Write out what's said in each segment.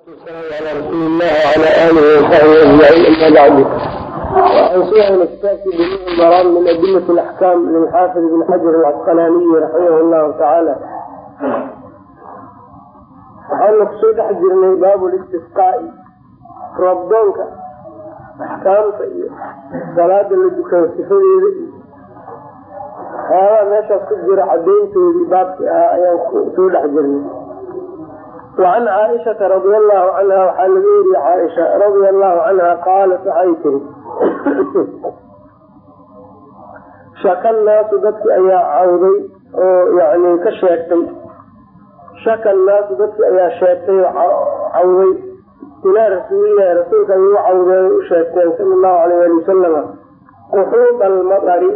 على رسول الله وعلى اله وصحبه اجمعين اما بعد وعن سنن الكتاب بنوع المرام من ادله الاحكام للحافظ بن حجر العسقلاني رحمه الله تعالى waxaanu kusoo dhex jirnay baabu listisqaai roobdoonka axkaamta iyo salaada la dukado sifadeeda iyo waxyaabaha meeshaas ku jira cadeyntoodii baabki ahaa ayaan soo dhex jirnay wacan caaishata radia allahu canha waxaa laga weriye caaisha radia allahu canha qaalat waxay tiri shaka naasu dadki ayaa cawday oo yani ka sheegtay. Shaka naasu dadki ayaa sheegtay cawday. Ilaa rasuulilahi rasuulka ay u cawdeen u sheegteen sala allahu alayh ali wasalama quxuuda almadari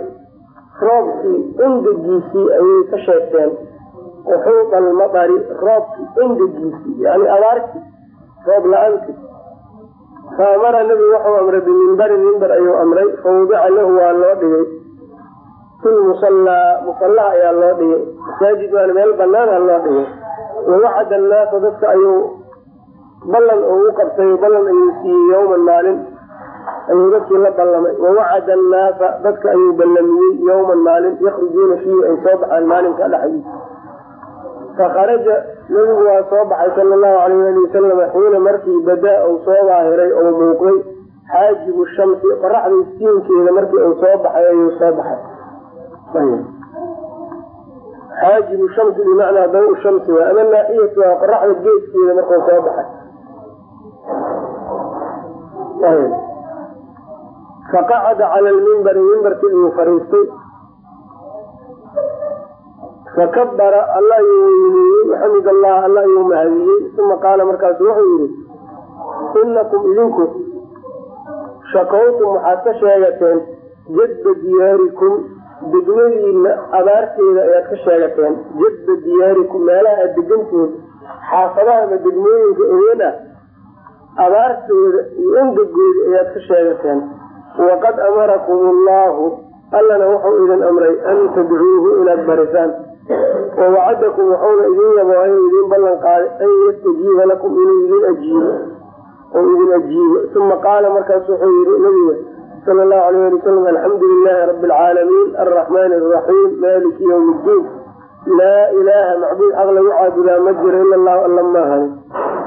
roobkii engegiisii ayay ka sheegteen quxuuda almadari roobkii engegiisii yani abaartii roob la'aantii fa amara nabigu wuxuu amray bimimbarin mimbar ayuu amray fa wudica lahu waa loo dhigay fi lmusallaa musallaha ayaa loo dhigay masaajid waana meel banaana loo dhigay wawacada annaasa dadka ayuu ballan oo u qabtay ballan ayuu siiyey yowman maalin ayuu dadkii la ballamay wawacada annaasa dadka ayuu ballamiyey yowman maalin yakhrujuuna fiihi ay soo baxaan maalinka dhexdiisa fakharaja nabigu waa soo baxay sala allahu alayh ali wasalam xiina markii badaa uu soo daahiray oo muuqday xaajibu shamsi qoraxda istiinkeeda markii uu soo baxay ayuu soo baxay. Xaajibu shamsi bimacnaa daw shamsi waa ama naaxiyatu waa qoraxda geeskeeda markuu soo baxay. Faqacada cala lmimbari mimbarkii ayuu fariistay fakabara alla ayuu weyneeyey waxamid allah alla ayuu mahadiyey uma qaala markaasu wuxuu yihi inakum idinku shakawtum waxaad ka sheegateen jadda diyaarikum degmadiina abaarteeda ayaad ka sheegateen jadda diyaarikum meelaha aad degantihiin xaafadaha degmooyinka ewen ah abaartooda iyo engegooda ayaad ka sheegateen waqad amarakum allahu allana wuxuu idin amray an tadcuuhu inaad barisaan wawacadakum wuxuuna idin yabo inuu idin ballan qaaday an yastajiiba lakum inuu idin ajiibo oo idin ajiibo. Uma qaala markaas wuxuu yihi nabiga sala allahu alayh ali wasalam alxamdu lilahi rabi alcaalamiin alraxmaani araxiim maliki ywmi ddiin laa ilaaha macbuud xaq lagu caabudaa ma jiro ila allahu alla maahani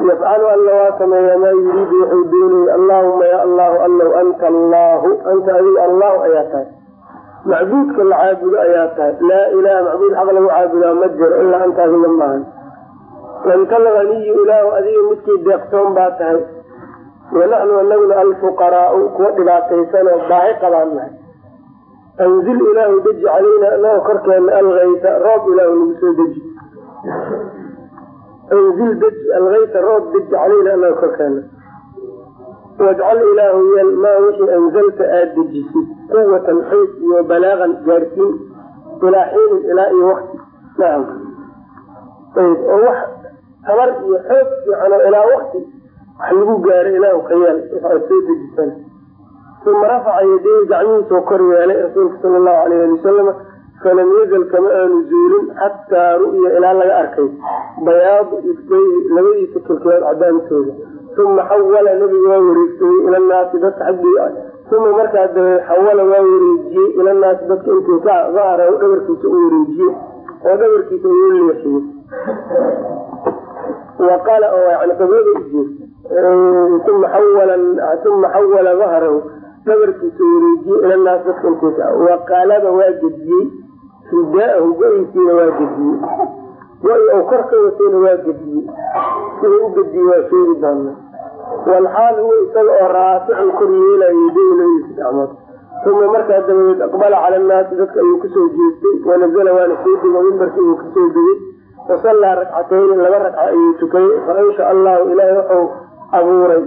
yafcalu alla waa sameeyaa maa yuriidu wuxuu doonayay allaahuma ya allahu allow anta allahu anta adigu allahu ayaa tahay macbuudka la caabudo ayaa tahay. Laa ilaha macbuud xaq lagu caabudaa ma jiro ilaa anta adiga maahan anta alganiyu ilaahu adiga midkii deeqtoon baa tahay. Wanaxnu anaguna alfuqaraau kuwa dhibaataysan oo baahi qabaan nahay anzil ilaahu deji calayna anaga korkeena alkayta roob ilaahu nagu soo deji. Anzil deji alkayta roob deji calayna anaga korkeena wajcal ilaahu yeel maa wixii anzalta aada dejisid quwatan xoog iyo balaaqan gaarsiin ilaa xiinin ilaa iyo wakti nacam ayb oo wax tabar iyo xoog fiican oo ilaa wakti wax lagu gaaro ilaahu ka yeel waxaad soo dejisan uma rafaca yadayhi gacmihiisoo kor yeelay rasuulka sala allahu alayh ali wasalama falam yazal kama aanu zuulin xataa ru'ya ilaa laga arkay bayaadu ifdayhi labadiisa kilkilood cadaantooda uma xawala nabigu waa wareegsaday ila naasi dadka xaggii uma markaa dabeed xawala waa wareejiyey ila dadka intuu ka dahara dhabarkiisa u wareejiyey oo dhabarkiisa uu leexiyey waqaala oo yani qiblada ujeed uma xawala dahrahu dhabarkiisa wareejiyey ila dadka intuu ka waqalaba waa gediyey ridaahu go-ysiina waa gediyey go-i ou kor ka watayna waa gediyey sida u gediyey waa sheegi doona walxaal huwa isaga oo raaficun kor yeelayo yadayhi labadiisa gacmood uma markaa dabadeed aqbala cala annaasi dadka ayuu ka soo jeestay wanazala waana soo dego mimbarkii uu ka soo degay wasallaa rakcatayni laba ragca ayuu tukayay fa ansha allahu ilaahay wuxuu abuuray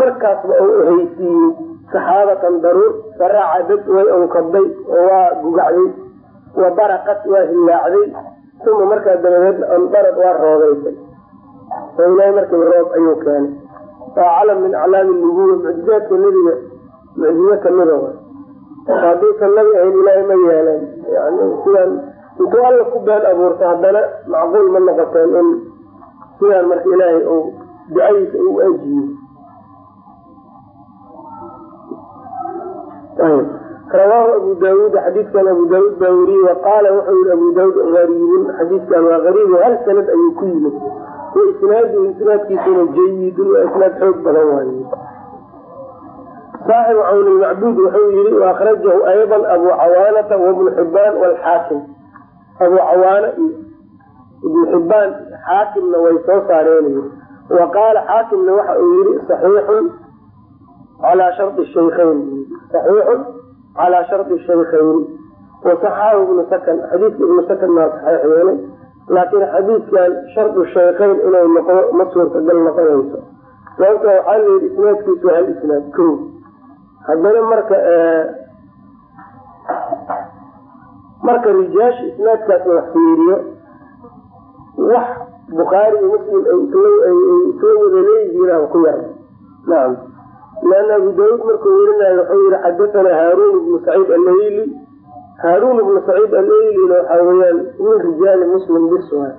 markaasba uu haysiiyey saxaabatan daruur faraaca dad way onkaday oo waa gugacday wa baraqat waa hillaacday uma markaa dabadeed andarad waa roogaysay oo ilaahay markii roob ayuu keenay waa calam min aclaami nubuwa mucjizaadka nebiga mucjizo kamida w haddaysan nabi ahayn ilaahay ma yeeleen yani sidaan intuu alla ku been abuurta haddana macquul ma noqoteen in sidaan marka ilaahay uu ducadiisa u ajiyo. Rawaahu abu daawuud xadiidkan abu daawuud baa weriyey waqaala wuxuu yihi abu daawuud gariibun xadiidkan waa gariib hal sanad ayuu ku yimid wa isnaadu isnaadkiisuna jayidun waa isnaad xoog badan waaye. Saaxibu cawn lmacbuud wuxuu yihi waakhrajahu ayضa abu cawaanata wabnu xibaan wlxaakim abu cawaana iyo ibnu xibaan xaakimna way soo saareen. Wa qaala xaakimna waxa uu yihi saxiixun calaa shardi shaykhayn. Saxiixun calaa shardi shaykhayn. Wasaxahu ibnu sakan xadiidka ibnu sakan maa saxiix yeelay laakiin xadiidkan shardu shaykhayn inay noqdo ma suurtagal noqonayso. Sababta waxaa layidhi isnaadkiisu hal isnaad ko haddana marka marka rijaasha isnaadkaas la fiiriyo wax bukhaari iyo muslim ay isla wada leeyihiin ku yar nacam leana abu daauud markuu werinayo wuxuu yihi xadathana haaruun ibnu saciid allayli haaruun ibnu saciid allaylina waxaa weyaan min rijaali muslim bis waay.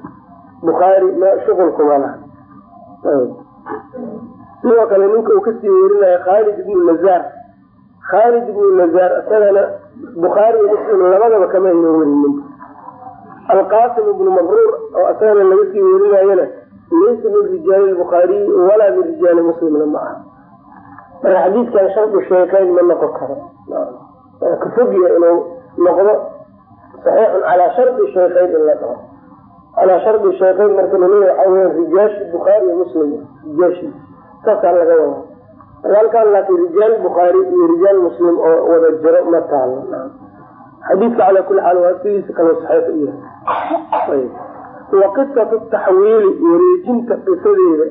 Bukhaari ma shuqulkuma laha sidoo kale ninka uu ka sii werinayo khaalid ibnu nazaar khaalid ibnu nazaar isagana bukhaari iyo muslim labadaba kama ayna werinin alqasim ibnu mabruur oo isagana laga sii werinayana laysa min rijaali lbukhaariyi walaa min rijaali muslimna ma aha. Marka xadiidkan shardu sheekayn ma noqon karo. Ka fogya inuu noqdo saxiixun calaa shardi sheekayn in la dhaho. Calaa shardi sheekayn marka laleeya waxaa weya rijaashi bukhaari iyo muslim. Rijaashi. Saasaa laga wada halkan laakiin rijaal bukhaari iyo rijaal muslim oo wada jiro ma taalo. Xadiidka calaa kuli xaal waa sidiisa kaloo saxiix u yahay. Wa qisatu taxwiili wareejinta qisadeeda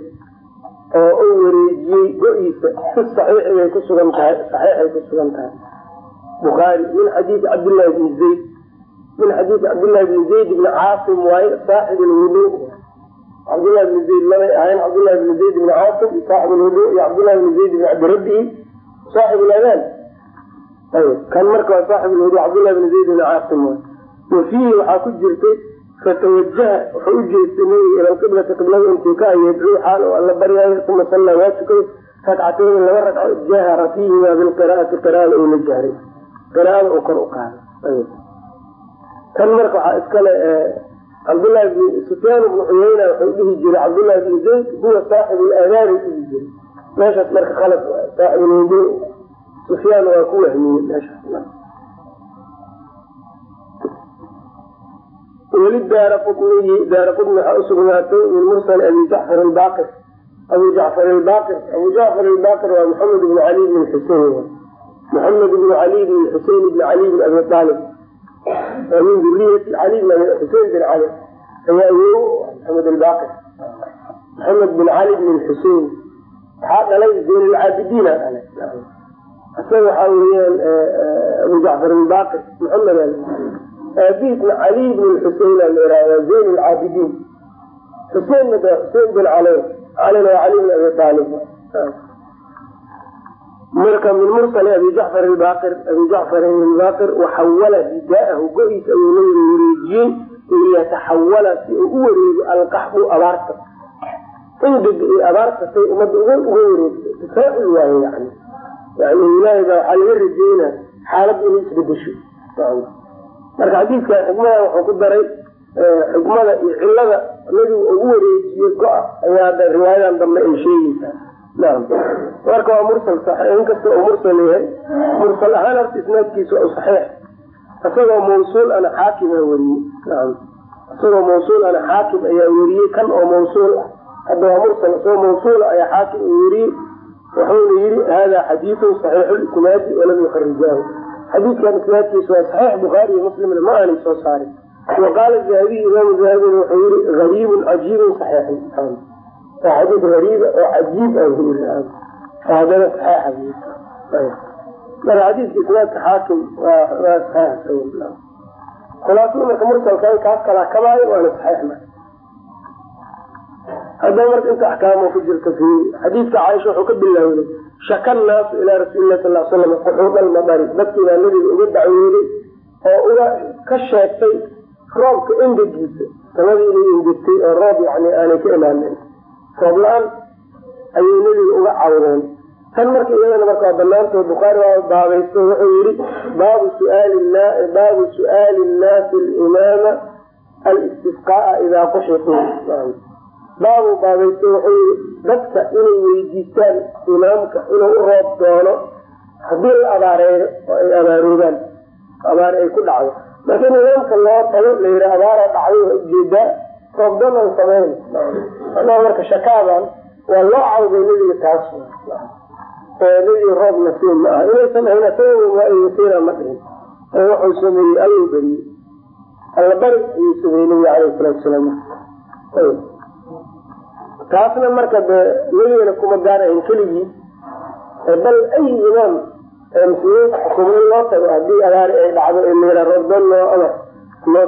oo uu wareejiyey go-iisa si saxiixi bay ku sugan tahay saxiixay ku sugan tahay bukhaari min xadiidi cabdillahi bni zayd. Min xadiidi cabdillahi bni zayd bni caasim waaye saaxib lwudu cabdillahi bni zayd labay ahayn cabdillahi bni zayd bni caasim saaxib lwudu iyo cabdillahi bni zayd bni cabdirabbihi saaxib ladaan kan marka waa saaxib lwudu cabdillahi bni zayd bni caasim waay wa fiihi waxaa ku jirtay fatawajaha wuxuu u jeestay nabiga ila qiblada intuu ka yadcuu xaal oo alla baryaayo uma sallaa waa tukaday laba ragco jahara fiihima bilqiraa'ati qiraa'ada uu la jahray qiraa'ada uu kor u qaaday. Kan marka waxaa iskale cabdullahi bn sufyaan bnu cuyeyna wuxuu dhihi jiray cabdullahi bni zayd huwa saaxibu ladaani dhihi jiray. Meeshaas marka khalad saaxib lwudu sufyaan waa ku wahmiyey meeshaas weli daara qutniyi daara qutni waxaa usugnaatay min mursal abi jacfar albaqir abu jacfar albaqir abu jacfar albaqir waa maxamed ibn cali bn xusein maxamed ibn cali bn xusein ibn cali bn abi aalib waa min duriyati cali bn xusein bin cali ayaa awow maxamed albaqir. Maxamed bin cali bn xusein waxaa dhalay zayn dhalay isaga waxaa weyaan abu jacfar albaqir maxamed aabihiisna cali bn xusein waa zayn lcaabidiin de xusein bin cali calina waa cali bn abi aalib marka min mursal abi jacfar albaqir abi jacfar albaqir waxawala bidaahu go-iisa ayuu nabiga wareejiyey liyataxawala si uu u wareego alqaxbu abaarta. Ingega iyo abaarta say ummadda uga wareegto tafaa'ul waaye yani yani ilaahay baa waxaa laga rajeynaa xaalad inay isbedesho. Marka xadiidkan xikmada wuxuu ku daray xikmada iyo cilada nabigu ugu wareejiye go-a. Ayaa riwaayadan dambe ay sheegeysaa marka waa mursal inkasta uu mursal yahay mursal ahaan horta isnaadkiisa waa saxiix. Isagoo mawsuul ana xaakim a weriyey naam. Isagoo mawsuul ana xaakim ayaa weriyey kan oo mawsuul ah. Hadda waa mursal isagoo mawsuula ayaa xaakim u weriyey wuxuuna yihi hada xadiidun saxiixu lisnaadi walam yukarijaahu xadiidkan isnaadkiisa waa saxiix bukhaari iyo muslimna ma aanay soo saarin. Wa qaala dahabiy imaamu dahabina wuxuu yihi gariibun cajiibun saxiixun waa xadiid gariiba oo cajiib ah yiri haddana marka xadiidka isnaadka xaakim waa saxiix khulaasada marka mursalka kaas kala kabaayo waana saxiix marka haddaba marka inta axkaamo ku jirta fi xadiidka caaisha wuxuu ka bilaawday shaka naasu ilaa rasuuli lah sal slam quxuud almadari dadkii baa nabiga uga dacwooday oo uga ka sheegtay roobka engegiisa sanadii inay engegtay oo roob yani aanay ka imaanin roob la'aan ayay nebiga uga cawdeen tan marka iyadana marka banaantood bukhaari waa baabaysto wuxuu yihi baabu suaali baabu su'aali nnaasi limaama alistisqaaa idaa quxituu baabu baabaysto wuxuu yihi dadka inay weydiistaan imaamka inuu u roob doono haddii la abaareeyo oo ay abaaroobaan abaar ay ku dhacdo. Marka in imaamka loo tago la yihi abaara dhacday waa u jeedaa roobdoon aan anaa marka shakaadan waa loo cawday nebiga taas. Nebiga roob nasiib ma aha. Inaysan ahayn asagawasiina ma dhihin. Wuxuu sameeyey ayuu beriyey alla ayuu sameeyey nebiga alayh salaatu salaam taasna marka de nebigana kuma gaarayn keligii. Bal ay imaam muslimiinta xukumo loo tago haddii abaari ay dhacdo ee layra roobdoon loo amar loo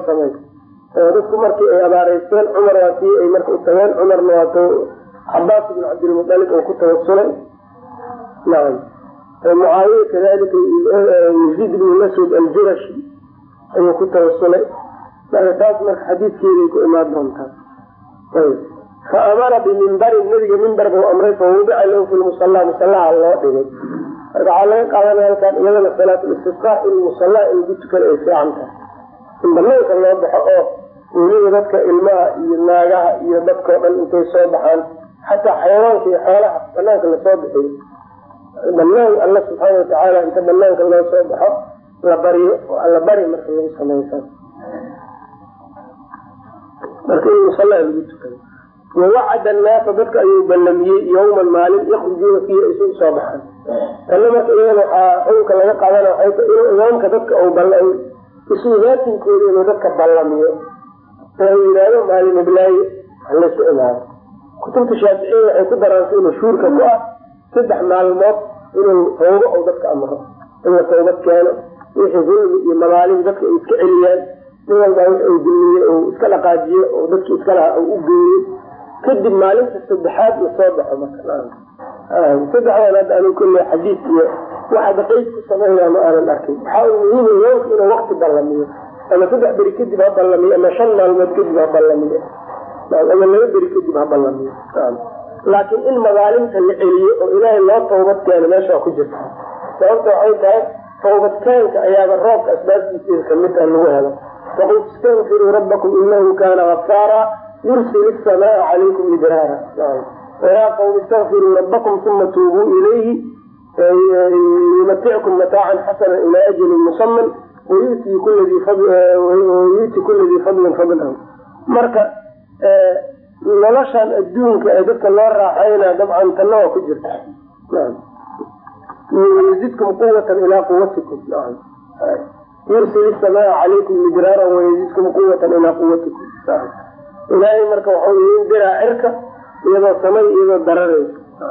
samay dadku markii ay abaareysteen cumar waa kii ay marka u tageen. Cumarna waato cabaas ibn cabdilmutalib oo ku tawasulay nacam mucaawiya kadalika yaziid ibn masud aljurashi ayuu ku tawasulay marka taas marka xadiidkeeday ku imaan doontaa fa amara bimimbarin nebiga mimbar buu amray fa wudica lahu fi lmusala musalaha loo dhigay. Marka waxaa laga qaadanaya halkaan iyadana salaatulistisqaa in musallaa in lagu tukada ay fiican tahay. In banaanka loo baxo oo weliba dadka ilmaha iyo naagaha iyo dadkao dhan intay soo baxaan. Xataa xayawaanka iyo xoolaha banaanka la soo bixiyo banaan alla subxaana watacaala inta banaanka loo soo baxo la baryo oo alla bari marka lagu samaysa marka in musallaa lagu tukado. Wawacada annaasa dadka ayuu ballamiyey yawman maalin yakrujuuna fiihi ay su soo baxaan. Tanna marka iyada waxaa xukunka laga qaadana waxay ta inuu imaamka dadka u isu daatinkooda inuu dadka ballamiyo oo yidhaahdo maalin iblaaye halaysu imaado kutubta shaaficiyada waxay ku daraantay mashhuurka ku ah saddex maalmood inuu tawbo ou dadka amro in la tawbad keeno wixii dulmi iyo mamaalin dadka ay iska celiyaan. Nin walbaa wix uu dulmiye ou iska dhaqaajiyo oo dadki iska lahaa u geeyo kadib maalinta saddexaad la soo baxo marka saddexdan hadda anu kule xadiid iyo waxaada qeyd ku sameynaa ma aanan arkin. Waxaa u muhiima imaamka inuu wakti ballamiyo ama saddex beri kadib ha ballamiyo ama shan maalmood kadib ha ballamiyo ama laba beri kadib ha ballamiyo laakiin in magaalinta la celiyo oo ilaahay loo tawbad keeno meesha ku jirta. Sababta waxay tahay tawbadkeenka ayaaba roobka asbaabtiisa ka mid ah lagu helo. Faqul istagfiruu rabbakum inahu kaana gafaara yursil isamaa calaykum midraara wayaa qawm istagfiruu rabbakum uma tuubuu ilayhi yumatickum mataacan xasana ilaa ajalin musaman wayuti kula dii fadlahu marka noloshan adduunka ee dadka loo raaxayna dabcan tanna waa ku jirta. Yazidkum quwatan ilaa quwatikum yursil isamaa calaykum midraara wayazidkum quwatan ilaa quwatikum ilaahay marka waxau idin diraa cirka iyadoo samay iyadoo darareysa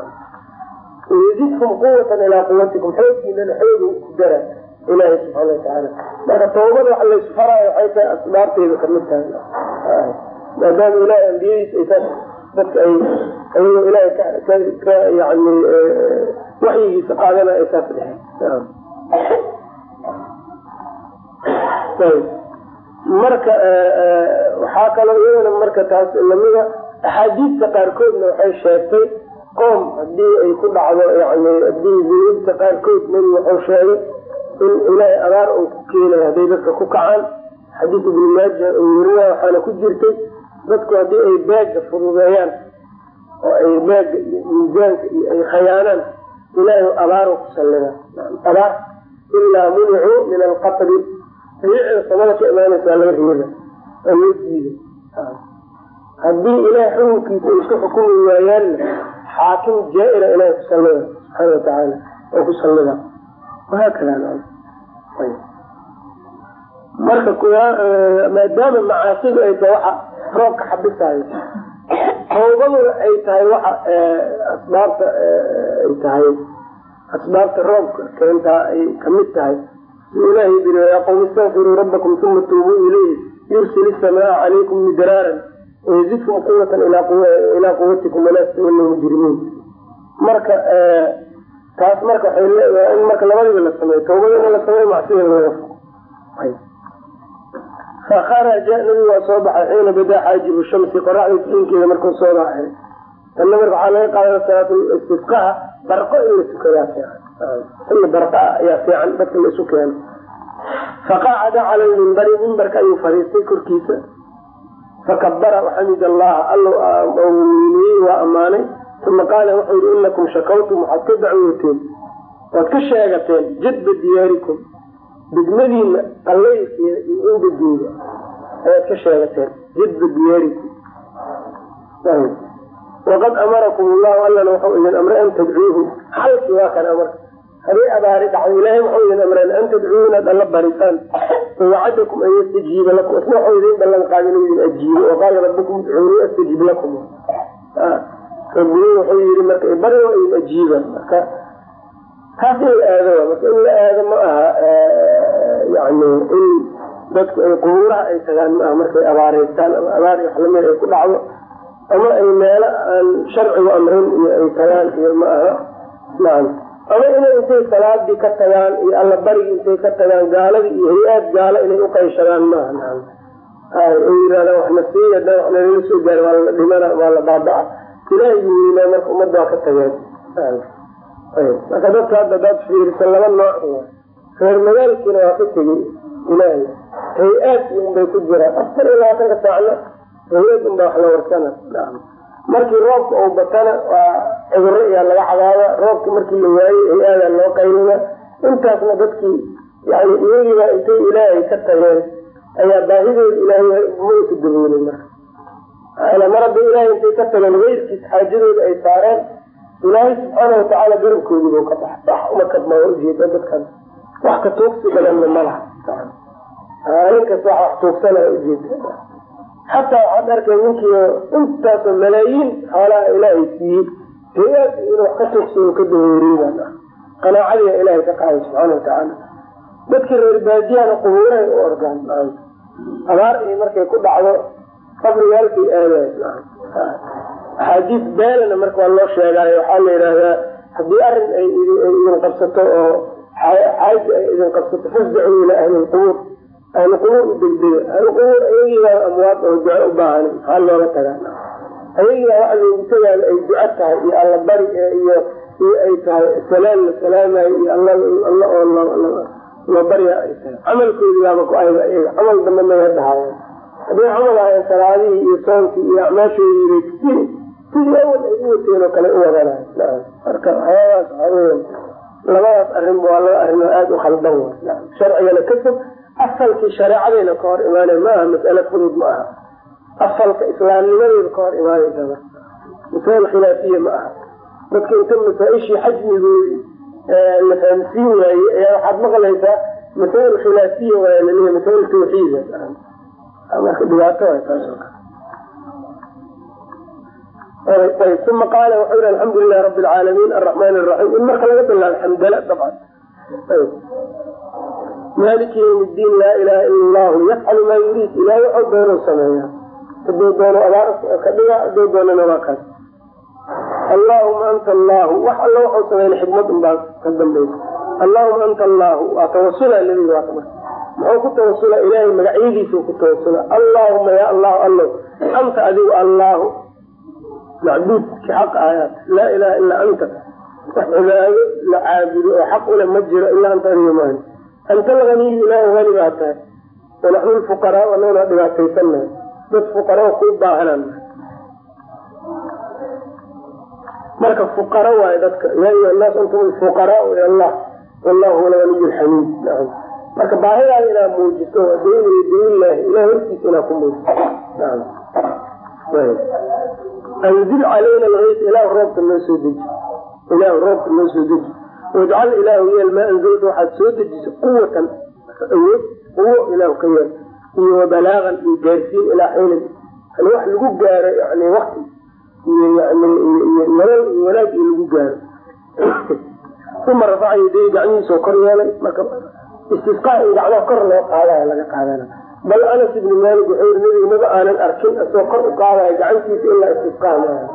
wayazidkum quwatan ilaa quwatikum xooggiinana xoogu ku dara ilaahay subxaana watacaala marka tawbada wax laysu faraayo waxay tahay asbaabteeda ka mid tahay. Maadaama ilahay ambiyadiis ay taas dadka ay ayagoo ilahay ka yani waxyigiisa qaadana ay taas dheheen marka waxaa kaloo iyadana marka taas lamida axaadiista qaarkoodna waxay sheegtay qoom haddii ay ku dhacdo yani haddii dunuubta qaarkood nebigu wuxuu sheegay in ilaahay abaar uu ku keenayo hadday dadka ku kacaan. Xadiis ibni maaja uu weriya waxaana ku jirtay dadku haddii ay beega fududeeyaan oo ay beega iyo miisaanka iyo ay khayaanaan ilaahay abaaro ku sallida abaar ilaa municuu min alqatri dhibicda samada ka imaanaysaa laga reeba oo loo diida haddii ilaahay xukunkiisa ay isku xukumi waayaanna xaakim jaa-ira ilaahay ku sallida subxaana watacaala oo ku sallida wahaakada marka maadaama macaasidu ay tahay waxa roobka xabisayo tawbaduna ay tahay waxa asbaabta ay tahay. Asbaabta roobka keentaa ay ka mid tahay. Ilahay yiri yaa qawm istagfiruu rabbakum uma tuubuu ilayhi. Yursil isamaa calaykum midraaran wayazidkum quwatan ilaa quwatikum walaa tastawinu mujrimiin. Marka taas marka waxay leedahay in marka labadiba la sameeyo tawbadana la sameeyo macsida laga fakharaja nabigu waa soo baxay xiina badaa xaajibu shamsi qoraxda siinkeeda markuu soo baxay tanna marka waxaa laga qaadana salaatistisqaha barqo in la tukadaa xilli barqaa ayaa fiican dadka la isu keeno faqacada cala lmimbari mimbarka ayuu fadhiistay korkiisa fakabara waxamid allaha alla weyniyey waa ammaanay uma qaala wuxuu yihi inakum shakawtum waxaad ka dacwooteen waad ka sheegateen jadba diyaarikum degmadiina qallaysiya iyo indageeda ayaad ka sheegateen jadba diyaarikum waqad amarakum llahu allana wuxuu idin amray an tadcuuhu xalkii waa kan amarka haddii abaari dhacdo ilaahay wuxuu idin amreen an tadcuuhu inaad alla barisaan wawacadakum an yastajiiba lakum isna wuxuu idin ballan qaada inuu idin ajiibo waqaala rabbukum udcuunii astajib lakum rabbigii wuxuu yii marka bari waa idin ajiibaan marka taas in la aado marka in la aado ma aha yani in dadku ay qubuuraha ay tagaan maaha markay abaareystaan ama abaar wax la mid ay ku dhacdo ama ay meelo aan sharcigu amrin iyo ay tagaan iyo ma aha nacam. Ama inay intay salaadii ka tagaan iyo alla barigi intay ka tagaan gaaladii iyo hay'aad gaalo inay uqayshadaan maaha nacam. Ay yirahdaan wax nasiiya da wax nalala soo gaari waa la dhimana waa la baabaca ilaahay weynaa marka ummadda waa ka tageen marka dadka hadda daad fiirisa laba nooc reer magaalkiina waa ka tegey ilaahay. Hay'aad unbay ku jiraan afar iyo labaatanka saacna hay'ad unbaa wax la warsana markii roobka uu batana waa cuduro ayaa laga cadaaba roobki markii la waayey hay'aadaa loo qaylina. Intaasna dadkii yani iyagiiba intay ilaahay ka tageen ayaa baahidooda ilaahay ma usu daboolin marka mar hadda intay ka tageen weyrkiis xaajadooda ay saareen ilaahay subxaana watacaala garabkoodiibuu ka baxa wax uma kadma waa ujeeda dadkan wax ka tuugsi badanna ma laha. Ninkas wax wax tuugsanaa ujeeda xataa waxaad arkay ninkii intaasoo malaayiin xoolaha ilaahay siiyey hay'aad inuu wax ka tuugsa ka dahooriin qanaacadiia ilaahay ka qaaday subxaana watacaala dadkii reer baadiyahana qubuurahay u ordaan abaar iyo markay ku dhacdo qabriga halkay aadayan axaadiis beenana marka waa loo sheegaayo waxaa la yidhaahdaa haddii arrin ay idin qabsato oo xaaji ay idin qabsato fasdacuu ilaa ahlilqubuur u degdega. Ahlulqubuur ayagiibaa amwaad oo duco u baahan maxaa looga tagaa. Ayagiibaa waxa loogu tagaayo ay duco tahay iyo alla bari iyo ay tahay salaan la salaamayo iyo alla oo loo barya ay tahay. Camalkoodibaaba ku-ayba iyaga camal dambe naga dhahaayo hadday camal ahayn salaadihii iyo soonkii iyo acmaashoodii bay sidii sidii awal ay u wateen oo kale u wadanayo marka waxyaabaas waxaa weya labadaas arrin waa laba arrin oo aada u khaldan wa sharcigana ka fog asalkii shareecadayna ka hor imaanay ma aha mas'ale fudud ma aha. Asalka islaamnimadeeda ka hor imaanaysa masaa'il khilaafiya ma aha. Dadka inta masaa-ishii xajmigoodii la fahamsiin waayey ayaa waxaad maqlaysaa masaa'il khilaafiya waaya laleeyahy masaa'il tawxiida marka dhibaato kale. Uma qaala wuxuu yihi alxamdu lilahi rabi alcaalamiin araxmaan araxiim in marka laga bilaabo xamdala dabcan. Maliki ywm ddiin laa ilaha ila allahu yafcalu maa yuriid. Ilahay waxuu doonu sameeya haduu doono abaar ka dhiga haduu doonana waa kaas. Allahuma anta allahu wax alla waxuu sameeya xikmad unbaa ka dambaysa allahuma anta allahu waa tawasula nabiga waa muxuu ku tawasula ilaahay magacyadiisu ku tawasula allahuma ya allahu allo anta adigu allahu. Macbuudki xaq ayaad laa ilaha ilaa anta. Wax cibaado la caabudo oo xaq ule ma jiro ilaa anta adiga maani anta alganiyu ilaahay hani baa tahay. Wanaxnu lfuqaraa anaguna dhibaataysannahay dad fuqara kuu baahanaan. Marka fuqara waayo dadka yaa ayuha naas antum alfuqaraau ila allah. Wallahu huwa alganiyu lxamiid marka baahidaada inaad muujiso deyni deynillahi ilah hortiisa inaad ku muujiso. Anzil calayna algays ilahu roobka noo soo deji. Ilahu roobka noo soo deji. Wajcal ilaahu yeel maa anzalta waxaad soo dejiso quwatan awood quwo ilaahu ka yeel. Iyo wabalaagan iyo gaarsiin ilaa xiinin yani wax lagu gaaro yani wakti iyo yani iyo nolol iyo wanaag iyo lagu gaaro. Uma rafaca yaday gacmihiisoo kor yeelay. Marka istisqaa in kor loo qaadaya laga qaadana. Bal anas ibni maalik wuxuu yiri nabiga maba aanan arkin asoo kor u qaadaya gacantiisa ilaa istisqaa maaha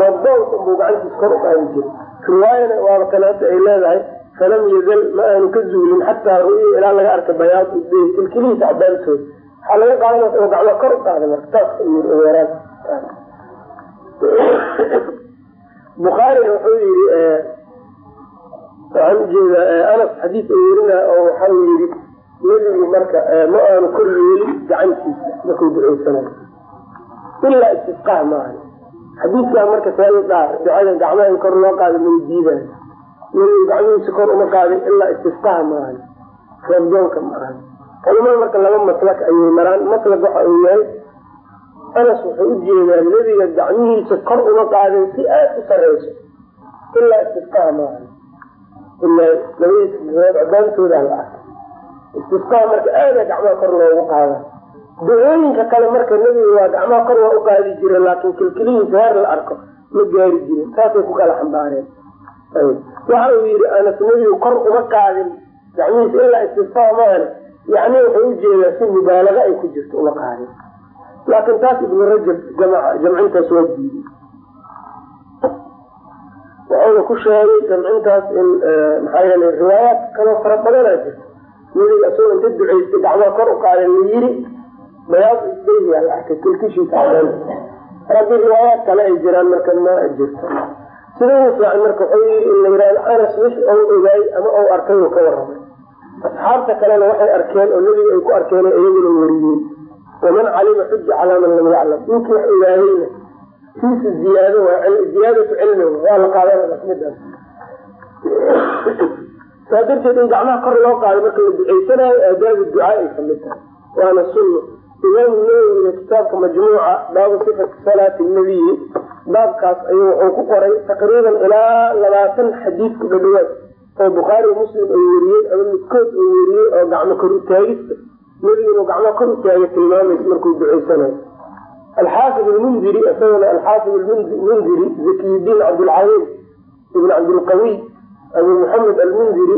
roobdoonka buu gacantiisa kor u qaadi jiray. Riwaayana waaba kan hadda ay leedahay falam yazal ma aanu ka zuulin xataa ru'iya ilaa laga arka bayaad udey kilkilihiisa cadaantooda waxaa laga qaadanaya gacmaha kor u qaada marka taas yiri weeraan bukhaarina wuxuu yii waxaan u jeedaa anas xadiis u werina oo waxau yidhi nebigu marka ma aanu kor yeelin gacantiisa markuu duceysanayo. Ilaa istisqaa maaha. Xadiidkaa marka see dhaar ducada gacmaha kor loo qaado may diidayo nebigu gacmihiisa kor uma qaadin ilaa istisqaa maaha. Roobdoonka maaha culamada marka laba maslak ayay maraan. Maslak waxa uu yahay anas wuxuu u jeedaa nebiga gacmihiisa kor uma qaadin si aada u sareyso ilaa istisqaa maaha ilaa labadiisa cadaantooda la arkay istisqaa marka aada gacmaha kor loogu qaada ducooyinka kale marka nebiga waa gacmaha kor waa u qaadi jire laakiin kilkilihiisa heer la arko ma gaari jirin saasay ku kala xambaareen. Waxa uu yihi anas nebigu kor uma qaadin gacmihiisa ilaa istisqaa maahane yani wuxuu u jeedaa si mubaalaga ay ku jirto uma qaadin. Laakin taas ibnu rajab jamcintaas waa diiday wuxuuna ku sheegay jamcintaas in maxaa yeele riwaayaat kaloo fara badanaa jirta nebiga isagoo inta duceystay gacmaha kor u qaaday la yiri bayaad isdayyaa la arkay kilkishiisa cadaan haddii riwaayaat kale ay jiraan marka ma jirto. Sida ugu fiican marka wuxuu yii in la yihahdo anas wix ou ogaay ama ou arkay uu ka warramay. Asxaabta kalena waxay arkeen oo nebiga ay ku arkeen iyaguna weriyeen waman calima xuja calaa man lam yaclam. Ninkii wax ogaayeyna kiisa ziyaado ziyaadatu cilmi waa la qaadana midaas saa darteed in gacmaha kor loo qaado marka la duceysanayo aadaabu ducaa ay ka mid tahay. Waana sunno imaamu nawowina kitaabka majmuuca baabu sifati salaati nabiyi baabkaas ayuu wuxuu ku qoray taqriiban ilaa labaatan xadiid ku dhadhawaad oo bukhaari muslim ay weriyeen ama midkood ay weriyey oo gacmo kor utaagista nebigu inuu gacmo kor utaaga tilmaamaysa markuu duceysanayo alxaafid lmundiri isagana alxaafid lmundiri zakiyudiin cabdilcaliim ibn cabdilqawiy abu maxamed almundiri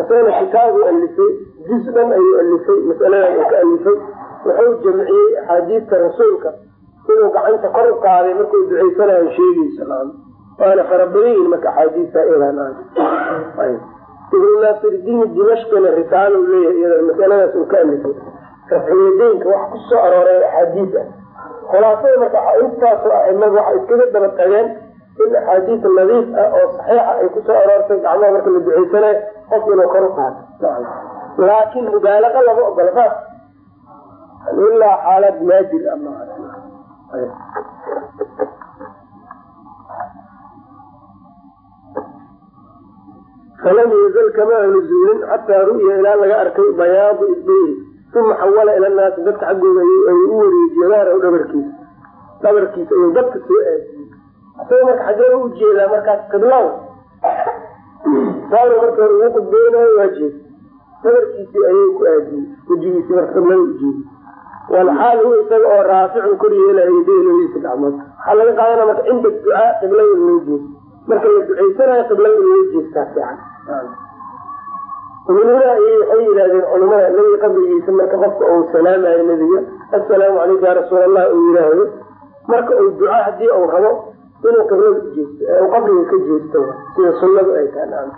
isagana kitaabuu alifay juz dhan ayuu alifay masaladan uu ka alifay wuxuu jamciyey axaadiista rasuulka inuu gacanta kor u qaaday markuu duceysanayo sheegaysa waana farabadanyihin marka axaadiista ibnu naasirdiin dimashkina risaalo leeyahay iyada masaladaas uu ka alifay rafciyadeynka wax ku soo arooray axaadiis ah khulaasada marka intaasoo aimadu waxay iskaga daba tageen in axaadiis nadiif ah oo saxiixa ay ku soo aroortay gacmaha marka la duceysanayo qof inuu kor u qaato laakiin mubaalaqa lama ogola saas ilaa xaalad maajir falam yazal kama aanu zuulin xataa ru'ya ilaa laga arkay bayaadu isbayri uma xawala ila naasi dadka xaggooda ay u wareejiye daara dhabarkiisa dhabarkiisa ayuu dadka soo aadiyey asagoo marka xagee u u jeedaa markaas qiblaw saaro marka hore ugu qudbeynayo waa jeed dhabarkiisii ayay ku aadiyey wejigiisii marka qiblada ujeedi walxaal huwa isaga oo raaficun kor yeelaya yadayhi labadiisa gacmood waxaa laga qaadana marka cinda ducaa qiblada loo jeesto marka la duceysanayo qiblada loo jeestaa fiican uminada ayay waxay yidhahdeen culimada nabiga qabrigiisa marka qofka uu salaamayo nebiga assalaamu calayka ya rasuul allah uu yidhaahdo marka uu duca haddii uu rabo inuu qiblada ujeesto ee qabriga ka jeesto sida sunnadu ay tahay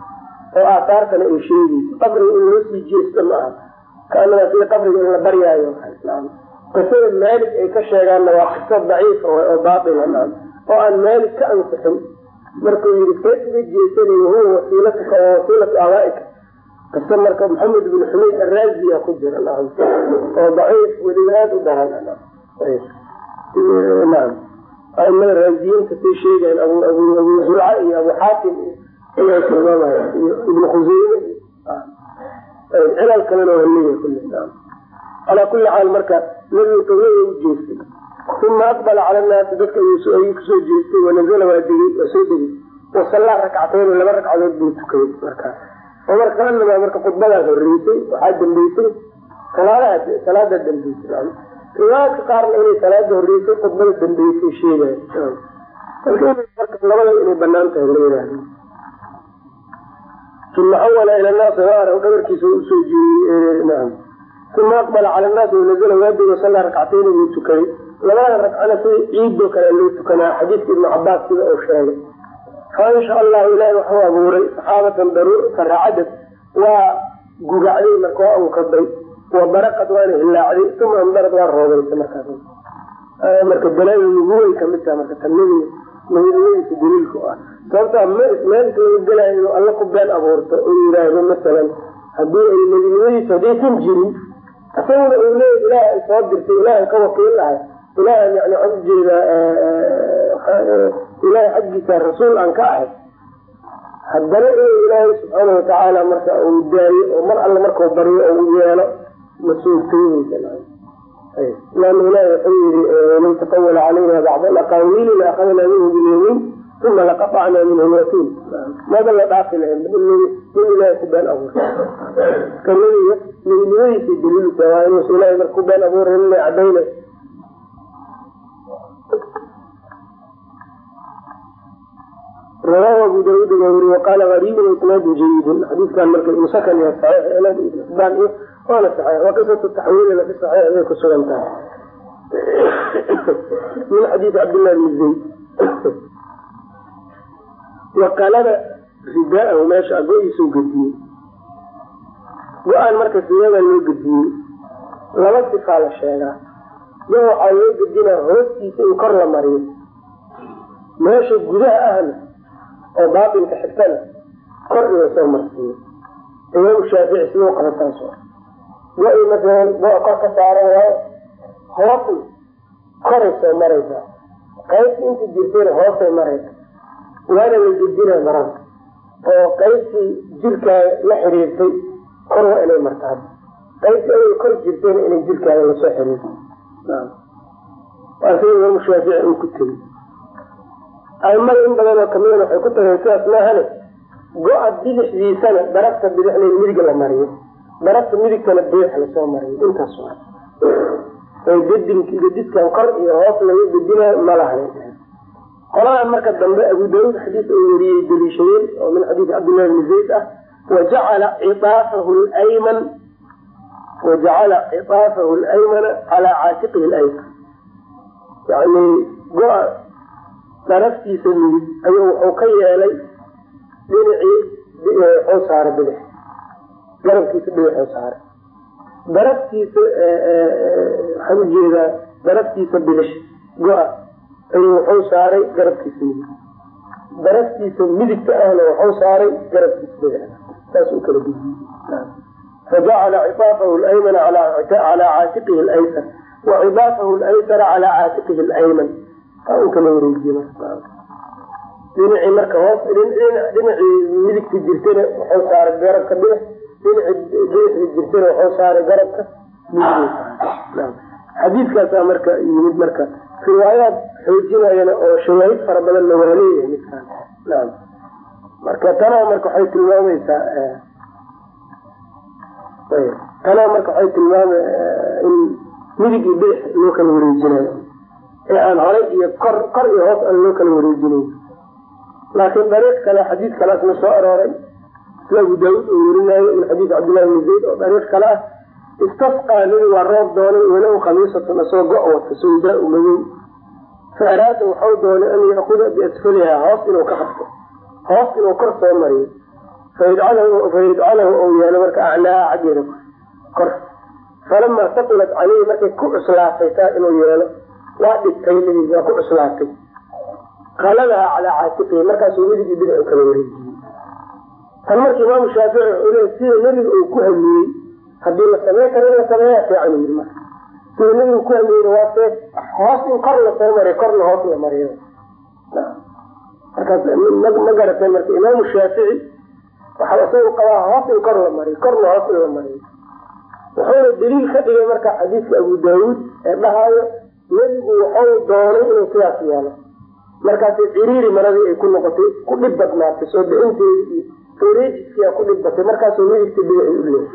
oo aataartana ay sheegeyso qabriga in loo sii jeesto ma aha. Kaanadaa sida qabriga in la baryaayo qisada maalig ay ka sheegaanna waa qiso daciifa oo baatila oo aan maalig ka ansixin markuu yidhi see uga jeesanay wahuwa wasiilatuka wa wasiilatu aabaaika qiso marka maxamed bin xumeyd araaziya ku jira oo daciif weliba aada u daran. Aimada raaziyiinta say sheegayan abu zurca iyo abu xaatim ayaa tilmaamaya iyo ibnu khuseyme cilal kalena waa leeyahay kulli calaa kulli xaal marka nebigu qiblada u jeestay. Uma aqbala cala naasi dadka ayuu ku soo jeestay wanazala waa degey waa soo degey wasallaa rakcatayn laba ragcadood buu tukaday markaas oo marka kaanamaa marka khudbadaas horeysay waxaa dambeysay salaada dambeysay. Riwaayadka qaarna inay salaada horeysay khudbada dambeysay sheegaya marka labada inay bannaan tahay la yidhaahdo. Uma awala ila naasi waaraw dhabarkiisa u soo jeediyey uma aqbala cala naasi wanazala waadeg wasallaa rakcatayni buu tukaday labada ragcana sida ciidoo kale loo tukanaa xadiidka ibnu cabaas sida uu sheegay fainsha allahu ilahi waxuu abuuray saxaabatan faracadad waa gugacday marka waa unkaday wa baraqad waana hilaacday uma amdarad waa roobaysa markaas. Marka dalaa nubuway ka mid taha marka tan nebiga nabinimadiisa daliilku ah. Sababtaa meel islaga gelaayo inuu alla ku been abuurto oo yiraahdo masalan haddii ay nabinimadiisa haddaysan jirin isaguna uu leeya ilaah ay soo dirtay ilaahay ka wakiil ahay ilaahan yani waxaan u jeedaa ilaahay xaggiisa rasuul aan ka ahay haddana inuu ilaahay subxaana watacaala marka uu daayo oo mar alle markau baryo oo u yeelo ma suurtooyeysa lan ilahi wuxuu yii man tatawala calayna bacda alaqaawili laakadnaa minhu bilyamiin uma laqatacnaa minhu watiin maba la dhaafi lahayn nin ilahay ku been abuur ka nebiga nebinimadiisa daliilka waa inuusa ilahay marka ku been abuura ina cadayna rawahu abu daud waa weri waqaala gariibun isnaadu jayidin xadiiskan marka ibnu sakan yahay saxiix inaad ibn xibaan iyo waana saxiix waa qisatu taxwiilina fi saxiix bay ku sugan tahay. Min xadiisi cabdillahi bni zayd. Waqalada ridaahu meesha go-iisuu gediyey go'aan marka siyada loo gediyey laba sifaa la sheegaa go waxaa loo gedinaa hoostiisa in kor la mariyo meesha gudaha ahna oo baatinka xigtana kor in la soo marsiiyo imaamu shaafici siduu qaba taas go-i masalan go- kor ka saaran waayo hoosna koray soo maraysaa. Qaybta inta jirtayna hoosay maraysa. Waana la gedinaa marada oo qaybtii jirkaaga la xiriirtay kor waa inay martaan. Qaybtii ayay kor jirtayna inay jirkaaga la soo xiriirto waa sida imaamu shaafici uu ku tegi. Aimada in badan oo kamidana waxay ku tageen sidaas maahane go-a bidixdiisana darafta bidixna in midig la mariyo. Darafta midigtana bidix la soo mariyo. Intaas waa. Gedink gediskan kor iyo hoos laga gedinayo ma lahayn. Qoladan marka dambe abu daauud xadiis uu wariyey daliishadeen oo min xadiisi cabdillahi bni zayd ah. Wajacala ciaafahu lyman wajacala citaafahu laymana calaa caatiqihi layman yani go-a daraftiisa midig ayuu wuxuu ka yeelay dhinacii wuxuu saaray bidix garabkiisa bidixuu saaray daraftiisa waxaan u jeedaa daraftiisa bidix go-a ayuu wuxuu saaray garabkiisa midig daraftiisa midigta ahna wuxuu saaray garabkiisa bidix saas kala gudiyey fajacala citaafahu laymana calaa caatiqihi laysar wa citaafahu laysara calaa caatiqihi layman u kala wareejiye dhinacii marka hoos dhinacii midigta jirtana wuxuu saaray garabka dhinac dhinacii jirtana wuxuu saaray garabka xadiidkaasaa marka yimid marka riwaayaad xoojinayana oo shawaahid fara badanna waa leeyahay midkaan marka tanaa marka waxay tilmaamaysaa tanaa marka waxay tilmaama in midig iyo loo kala wareejinayo. Ee aan horay iyo kor kor iyo hoos aan loo kala wareejinayn. Laakiin dariiq kale xadiis kaleasna soo arooray. Sida abu daauud uu werinayo min xadiis cabdillahi bni zayd oo dariiq kale ah istasqaa nabi waa roob doonay walow khamiisatun asoo go- wata sawdaa u madow fa araada waxau doonay an yaakuda biasfalihaa hoos inuu ka qabto hoos inuu kor soo mariyo fayajcalahu ou yeelo marka aclaaha xaggeeda. Kor. Falamaa saqilat caleyhi markay ku cuslaatay taa inuu yeelo waa dhigtay nabiga waa ku cuslaatay qaladaha calaa caatiqihi markaasuu midigii bidix kala wareejiyey. Tan marka imaamu shaafici wuxuu sida nebiga uu ku hamiyey haddii la samey karo in la sameeya fiican yiri marka. Sida nebigu ku hamiyeyna waa see hoos in kor la soo mariyo korna hoos la mariyo markaas ma garatay marka imaamu shaafici waxaa isagu qabaa hoos in kor la mariyo korna hoos in la mariyo wuxuuna daliil ka dhigay marka xadiiska abu daawuud ee dhahaayo nebigu waxau doonay inuu sidaas yeelo. Markaasay ciriiri maradii ay ku noqotay ku dhib badnaatay soo bixinteedi iyo foreejiskia ku dhib batay markaasuu midigta bidixi u leehay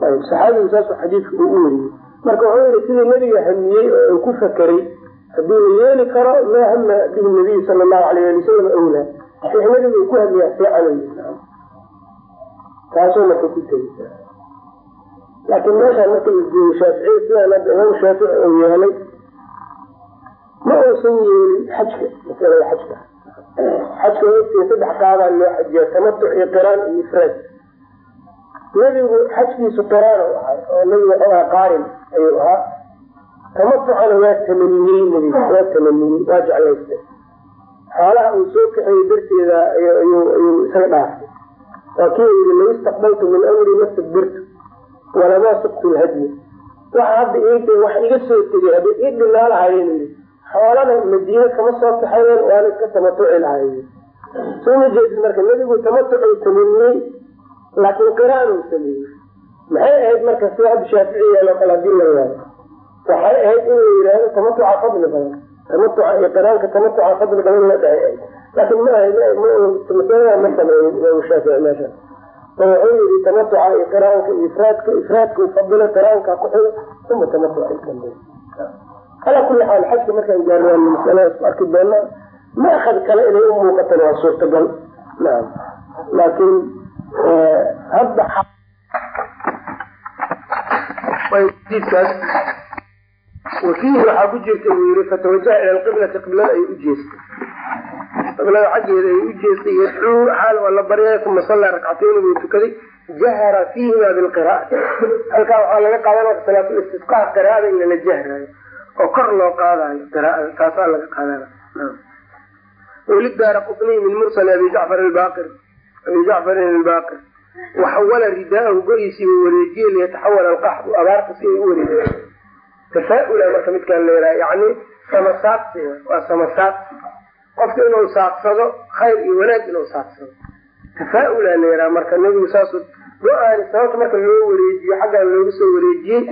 saxaabigu saasuu xadiidka uu u weriyey marka wuxuu yihi sidii nebiga hamiyey oo uu ku fakeray haddii la yeeli karo maa hama bihi nabiyu sala allahu alayh ali wasalam awlaa nebiga uu ku hamiyaa fiican taasuu marka ku tegi laakiin meeshaan marka isgeeyo shaaficiya sidaan hadda imaam shaafici uu yeelay ma uusan yeelin xajka masalada xajka. Xajka watiga saddex qaabaa loo xajiya tamatuc iyo qiraan iyo ifraad. Nebigu xajkiisu qiraan u ahay oo nebigu wuxuu ahaa qaarin ayuu ahaa. Tamatucana waa tamaniyey nebigu waa tamaniyey waa jeclaystay xoolaha uu soo kaxeeyey darteeda ayuu isaga dhaafay waa kii yii law istaqbaltu min amri mastadbirtu walamaa suktu lhadyi waxa hadda wax iga soo tegay hadday ii dhinaa lahaayeen yii xoolana madiine kama soo kaxayeen waana iska tamatuci lahaayeen soo ma jeedid marka nebigu tamatucuu sameeyey laakiin qiraan uu sameeyey. Maxay ahayd marka sida hadda shaafici yaalo kale haddii la yaabo waxay ahayd in la yidhaahdo tamatuca fadli badan tamatuca iyo qiraanka tamatuca fadli badan la dhahay. Laakiin ma masalada ma sameeyin imaam shaafici meesha oo wuxuu yidhi tamatuca iyo qiraanka iyo ifraadka ifraadka u fadilo qiraanka ku xigo uma tamatuca ay dambeey calaa kulli xaal xajka markaan gaarnaan masalada isku arki doona maakad kale inay u muuqatan waa suurtagal. Naam. Laakiin hadda diidkaas wafiihi waxaa ku jirta buu yii fatawajaha ila lqiblati qiblada ay u jeestay. Qiblada xaggeeda ay u jeestay yadcuu xaal waa la baryay uma sallaa rakcatayni buu tukaday jahara fiihima bilqiraati halkaa waxaa laga qaadanaya salaatul istisqaa qiraada in lala jahrayo oo kor loo qaadayo qiraada taasaa laga qaadana welidaara qutniy min mursal abi jacfar albaqir abi jacfarin albaqir waxawala ridaahu go-iisii u liyataxawala alqaxdu abaarta si ay u wareejiye tafaa-ula marka midkaan leedahay yani samasaadsi waa samasaadsi qofka inuu saaqsado khayr iyo wanaag inuu saaqsado. Tafaa-ula leedaha marka nebigu saasu go'aani sababta marka loo wareejiyo xaggan loogu soo wareejiyey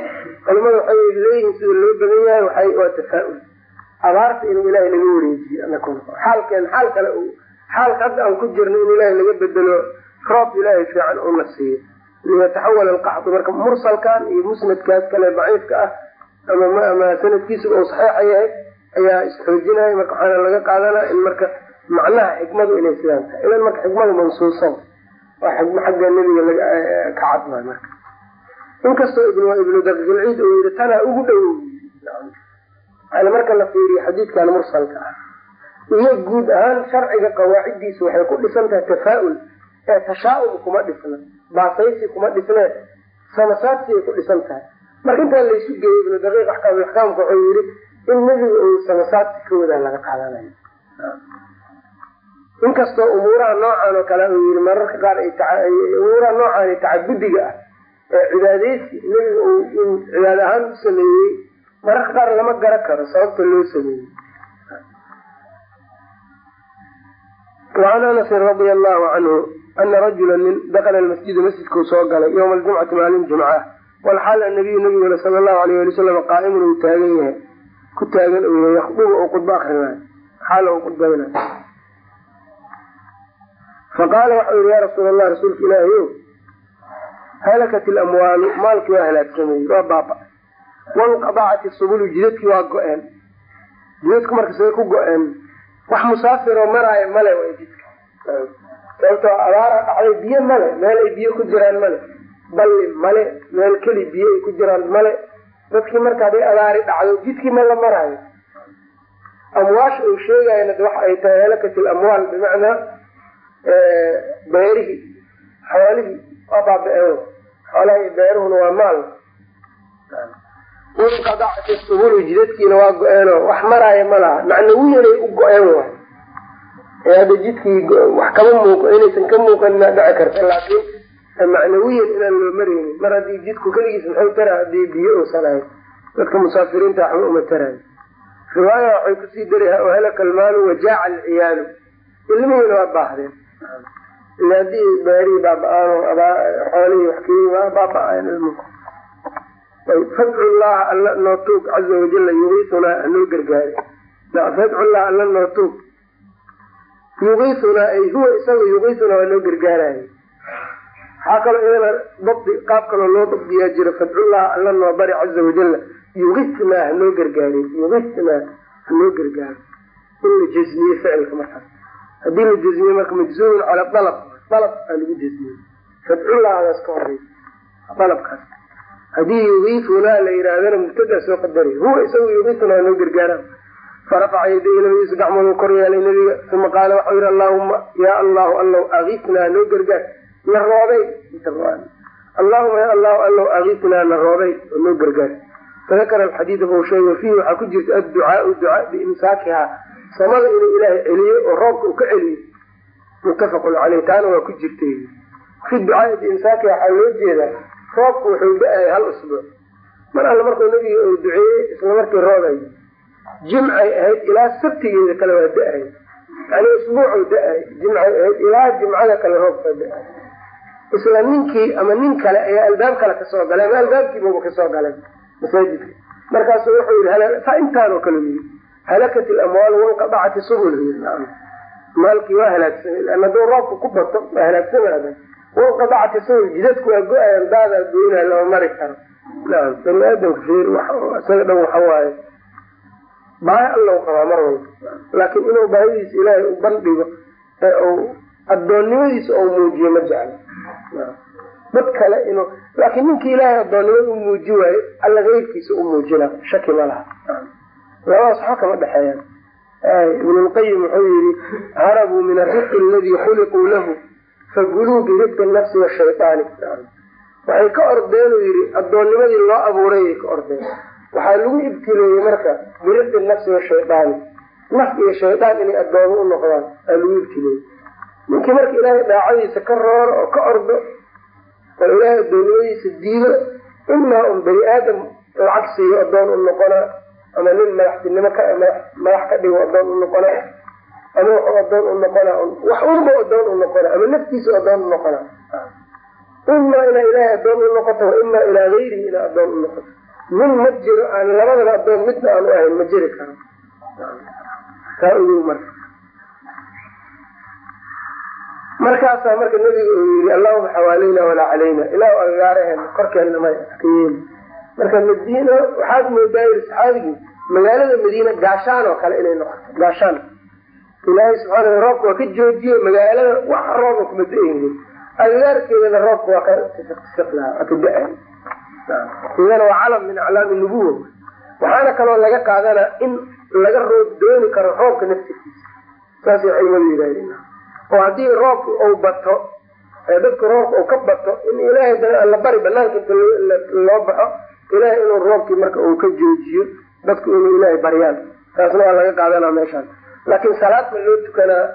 culamada waxay leeyihiin sida loo badan yahay waay waa tafaa-ul abaarta inuu ilaahay laga wareejiyo xaalkeen xaal kale xaalka hadda aan ku jirno in ilaahay laga bedelo roob ilaahay fiican una siiyo liyataxawal alqaxdu marka mursalkan iyo musnadkaas kale daciifka ah ama sanadkiisa uu saxiixa yahay ayaa isxoojinaya marka waxaana laga qaadanaa in marka macnaha xikmadu inay sidaan tahay. Ilan marka xikmadu mansuusan waa xikmo xagga nebiga ka cadmaa marka. Inkastoo ibnu daqiiqilciid uu yihi tanaa ugu yani marka la fiiriyo xadiidkan mursalka ah. Iyo guud ahaan sharciga qawaaciddiisa waxay ku dhisan tahay tafaa-ul ee tashaa-um kuma dhisna baasaysi kuma dhisnee samasaadsi ay ku dhisan tahay marka intaa laysu geeyey ibnu daqiiq axkaam axkaamka wuxuu yihi in nebiga uu samasaadsi ka wadaa laga qaadanayo inkastoo umuuraha noocan oo kale uu yii mararka qaar umuuraha noocan tacabudiga ah ee cibaadeysi nebiga uu cibaad ahaan u sameeyey mararka qaar lama gara karo sababta loo sameeyey wacan anasin radia allahu canhu ana rajula nin dakala masjida masjidkuu soo galay yowma aljumcati maalin jumca walxaal anabiyu nabiguna sala allahu alayh ali wasalam qaa'imun uu taagan yahay ku taagan uu yahay yakdubu oo khudbo akrinayo xaal uu khudbaynayo faqaala waxau yihi ya rasuul allah rasuulka ilaahi o halakat ilamwaalu maalkii waa halaagsameeyey waa baaba wanqadacat isubulu jidadkii waa go-een jidadku marka say ku go-een wax musaafiroo maraayo male way jidka sababtoo abaara dhacday biyo male meel ay biyo ku jiraan male balli male meel keli biyo ay ku jiraan male. Dadkii marka haday abaari dhacdo jidkii ma la maraayo amwaasha uu sheegayna waxa ay tahay halakat ilamwaal bimacnaa beerihii xoolihii waa iyo beeruhuna waa maal. Wanqadacat subulu jidadkiina waa go-eeno wax maraayo ma laha. Macnawiyanay u go-een waay ee hadda jidkii wax kama muuqo inaysan ka muuqan maa dhici karta laakiin macnawiyan inaan loo maraynin. Mar haddii jidku keligiis muxuu tara haddii biyo uusan ahayn dadka musaafiriinta waxba uma taraayo riwaaya waxay ku sii daraha oo halaka almaalu wajaaca alciyaalu ilmihiina waa baahdeen. Ila haddii beerihii baaba-aan xoolihii wax waa baaba-aan ilmuhu fadcu llaha alla noo tuug caza wajala yugiisunaa hanoo gargaari fadcu llaha alla noo tuug ay huwa isaga yugiisunaa waa noo gargaarayo waxaa kaloo iyadana dabdi qaab kaloo loo dabdiyaa jiro fadcullaha alla noo bari caza wajala yugisnaa hanoo gargaari yugisnaa hanoo gargaaro in la jasmiye ficilka markaas haddii la jasmiye marka majzuumun cala dalab dalab aa lagu jasmiye fadcullahadaas ka horeysa dalabkaas haddii yugiisunaa la yihaahdana mubtadaa soo qadari huwa isagu yugiisunaa hanoo gargaara. Farafaca yadayhi nabigiisu gacmooduu kor yeelay nabiga uma qaala waxau yihi allahuma yaa allahu allow agisnaa noo gargaar na roobay. Allahuma ya allahu allow agisnaa na roobay. Oo noo gargaar. Fadakara alxadiida bau sheegay fiihi waxaa ku jirta adducaau ducaa biimsaakihaa samada inuu ilaahay celiyo oo roobka uu ka celiyo. Muttafaqun caleyh taana waa ku jirtay. Fi ducaai biimsaaki waxaa loo jeedaa roobku wuxuu da'ay hal usbuuc. Mar alle markuu nabiga uu duceeyey isla markii roobay jimcay ahayd ilaa sabtigeeda kale waa da'ay. Yani usbuucu da'ay jimcay ahayd ilaa jimcada kale roobka da'ay isla ninkii ama nin kale ayaa albaab kale ka soo galay ama albaabkiibaba ka soo galay masaajidka. Markaasu wuxuu yii saa intaan oo kale yii halakat ilamwaal wanqadacat subul. Maalkii waa halaagsamay lan haduu roobka ku bato waa halaagsamaadan wanqadacat subul jidadku waa go'ayan daadaa goynaa lama mari karo. Bani aadamka feer isaga dhan waxa waaye. Baahi allau qabaa mar walba. Laakiin inuu baahidiisa ilaahay u bandhigo ee uu addoonnimadiisa ou muujiyo ma jeclo dad kale inuu laakiin ninkii ilaahay addoonnimada u muuji waayo alla keyrkiisa u muujina shaki ma laha. Labadaas waxba kama dhexeeyaan ibnulqayim wuxuu yihi harabuu min ariqi aladii khuliquu lahu faguluu biriqi nafsi washaytaani waxay ka ordeen uu yihi addoonnimadii loo abuurayay ka ordeen. Waxaa lagu ibtileeyey marka biriqi nafsi washaydaani naf iyo shaydaan inay addoomo u noqdaan aa lagu ibtileeyey ninkii marka ilaahay daacadiisa ka rooro oo ka ordo oo ilaahay addoonnimadiisa diido imaa un bani aadam lacag siiyo addoon u noqonaa ama nin madaxtinimo madax ka dhigo addoon u noqonaa ama wuxuu addoon u noqonaa wax unba addoon u noqonaa ama naftiisa addoon u noqonaa imaa inaa ilaahay addoon u noqoto wa imaa ilaa gayrihi inaa addoon u noqoto. Nin ma jiro aan labadaba addoon midna aanu ahayn ma jiri karo. Taa ogow marka markaasaa marka nabiga uu yii allahuma xawaaleyna walaa calayna. Ilah agagaaraheen korkeenna may ka yeeli marka madiina waxaad moodaa yiri saxaabigii magaalada madiina gaashaan oo kale inay noqoto gaashaan. Ilaahay subxaana roobka waa ka joojiye magaalada wax rooba kuma da'aynin agagaarkeedana roobka waa ka tiiqtiiqlaa waa ka da'ay. Idana waa calam min aclaami nubuwa waxaana kaloo laga qaadanaa in laga roob dooni karo roobka naftirkiisa saasay culimadu yidhahdeen oo haddii roobka uu bato ee dadka roobka uu ka bato in ilaahay la bari banaanka loo baxo ilaahay inuu roobkii marka uu ka joojiyo dadku inay ilaahay baryaan taasna waa laga qaadanaa meeshaan. Laakiin salaad ma loo tukanaa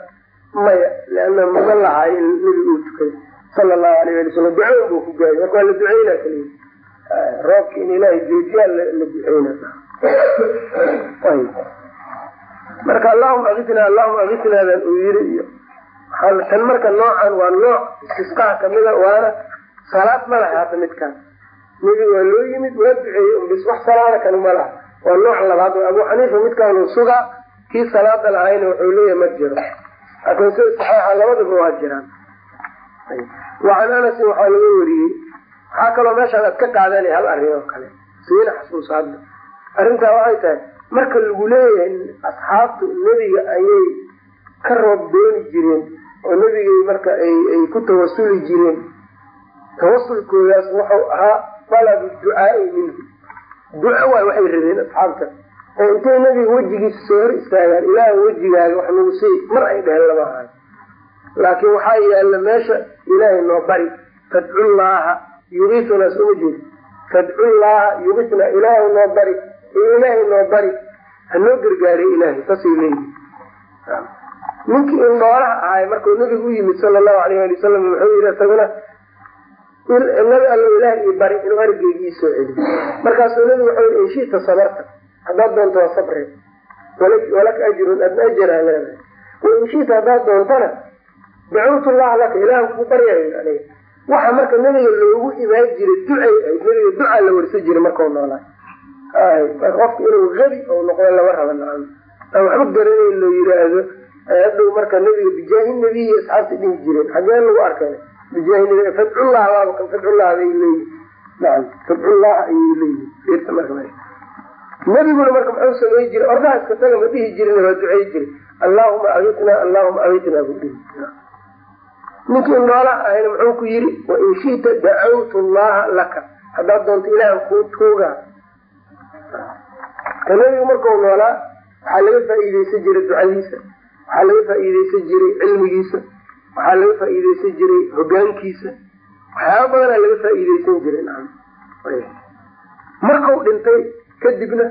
maya leanna mama lahay in nebiga uu tukay sala allahu alayh ali wasalam ducoon buu ku gaayay marka waa la duceynaa kaliya roobki in ilaahay joojiyaa la duceyna marka allahuma akitna allahuma akitnaadan uu yiri iyo tan marka noocan waa nooc istisqaa kamida waana salaad ma laha hata midkaan nebiga waa loo yimid waa duceeyey unbis wax salaada kan ma laha. Waa nooc labaad abu xaniifa midkaanuu sugaa kii salaada lahayna wuxuu leeyahay ma jiro. Laakiin sida saxeixa labadaba waa jiraan. Wacan anasin waxaa laga wariyey waxaa kaloo meeshaan aad ka qaadanay hal arrin oo kale. Siina xasuus hadda arrintaa waxay tahay marka lagu leeyahay asxaabtu nebiga ayay ka roob dooni jireen oo nebigay marka ay ku tawasuli jireen. Tawasulkoodaas wuxuu ahaa dalabu ducaai minhu duco waay waxay rabeen asxaabta. Oo intay nebiga wejigiisa soo hor istaagaan ilaah wejigaaga wax nagu sii mar ay dheheen lama ahayo laakiin waxaa yaalla meesha ilaahay noo bari fadcullaaha yugisunaa soma jeedi fadcullaaha yugisna ilaahay noo bari ilaahay noo bari. Hanoo gargaariy ilaahay saasay leeyihi ninkii indhoolaha ahay markuu nabigu u yimid sala allahu alayh ali wasalam wuxuu yihi isaguna nabi allo ilaah ii bari inuu arigeyga ii soo celiyo. Markaasuu nabigu wuxuu yii inshita sabarta haddaad doonto waa sabre walaka ajrun adna ajaraa leedahay wainshita haddaad doontana dacawtu llaha laka ilaah kuu baryayo aniga waxa marka nabiga loogu imaan jiray ducay ahayd nabiga ducaa la warsa jiray markau noolaa. Qofka inuu gabi ou noqdo lama raba nacam aan waxba garanayn loo yiraahdo hadhow marka nabiga bijaahi nabiyi asxaabta dhihi jireen. Xagee lagu arkay? Bijaahi fadcullah fadcullah bay leeyihiin nacam fadcullah ayay marka nabiguna marka muxuu samey jiray ordaha iska ma dhihi jirin waa ducey jiray allahuma agitnaa allahuma agitnaa buu dhihi ninkii noola ahayna muxuu ku yiri wain shita dacawtu llaha laka. Haddaad doonto ilaah kuu tuugaa. Ka nabigu markau noolaa waxaa laga faa'iideysan jiray ducadiisa waxaa laga faa'iideysan jiray cilmigiisa waxaa laga faa'iideysan jiray hogaankiisa waxyaaba badanaa laga faa'iideysan jiray markau dhintay kadibna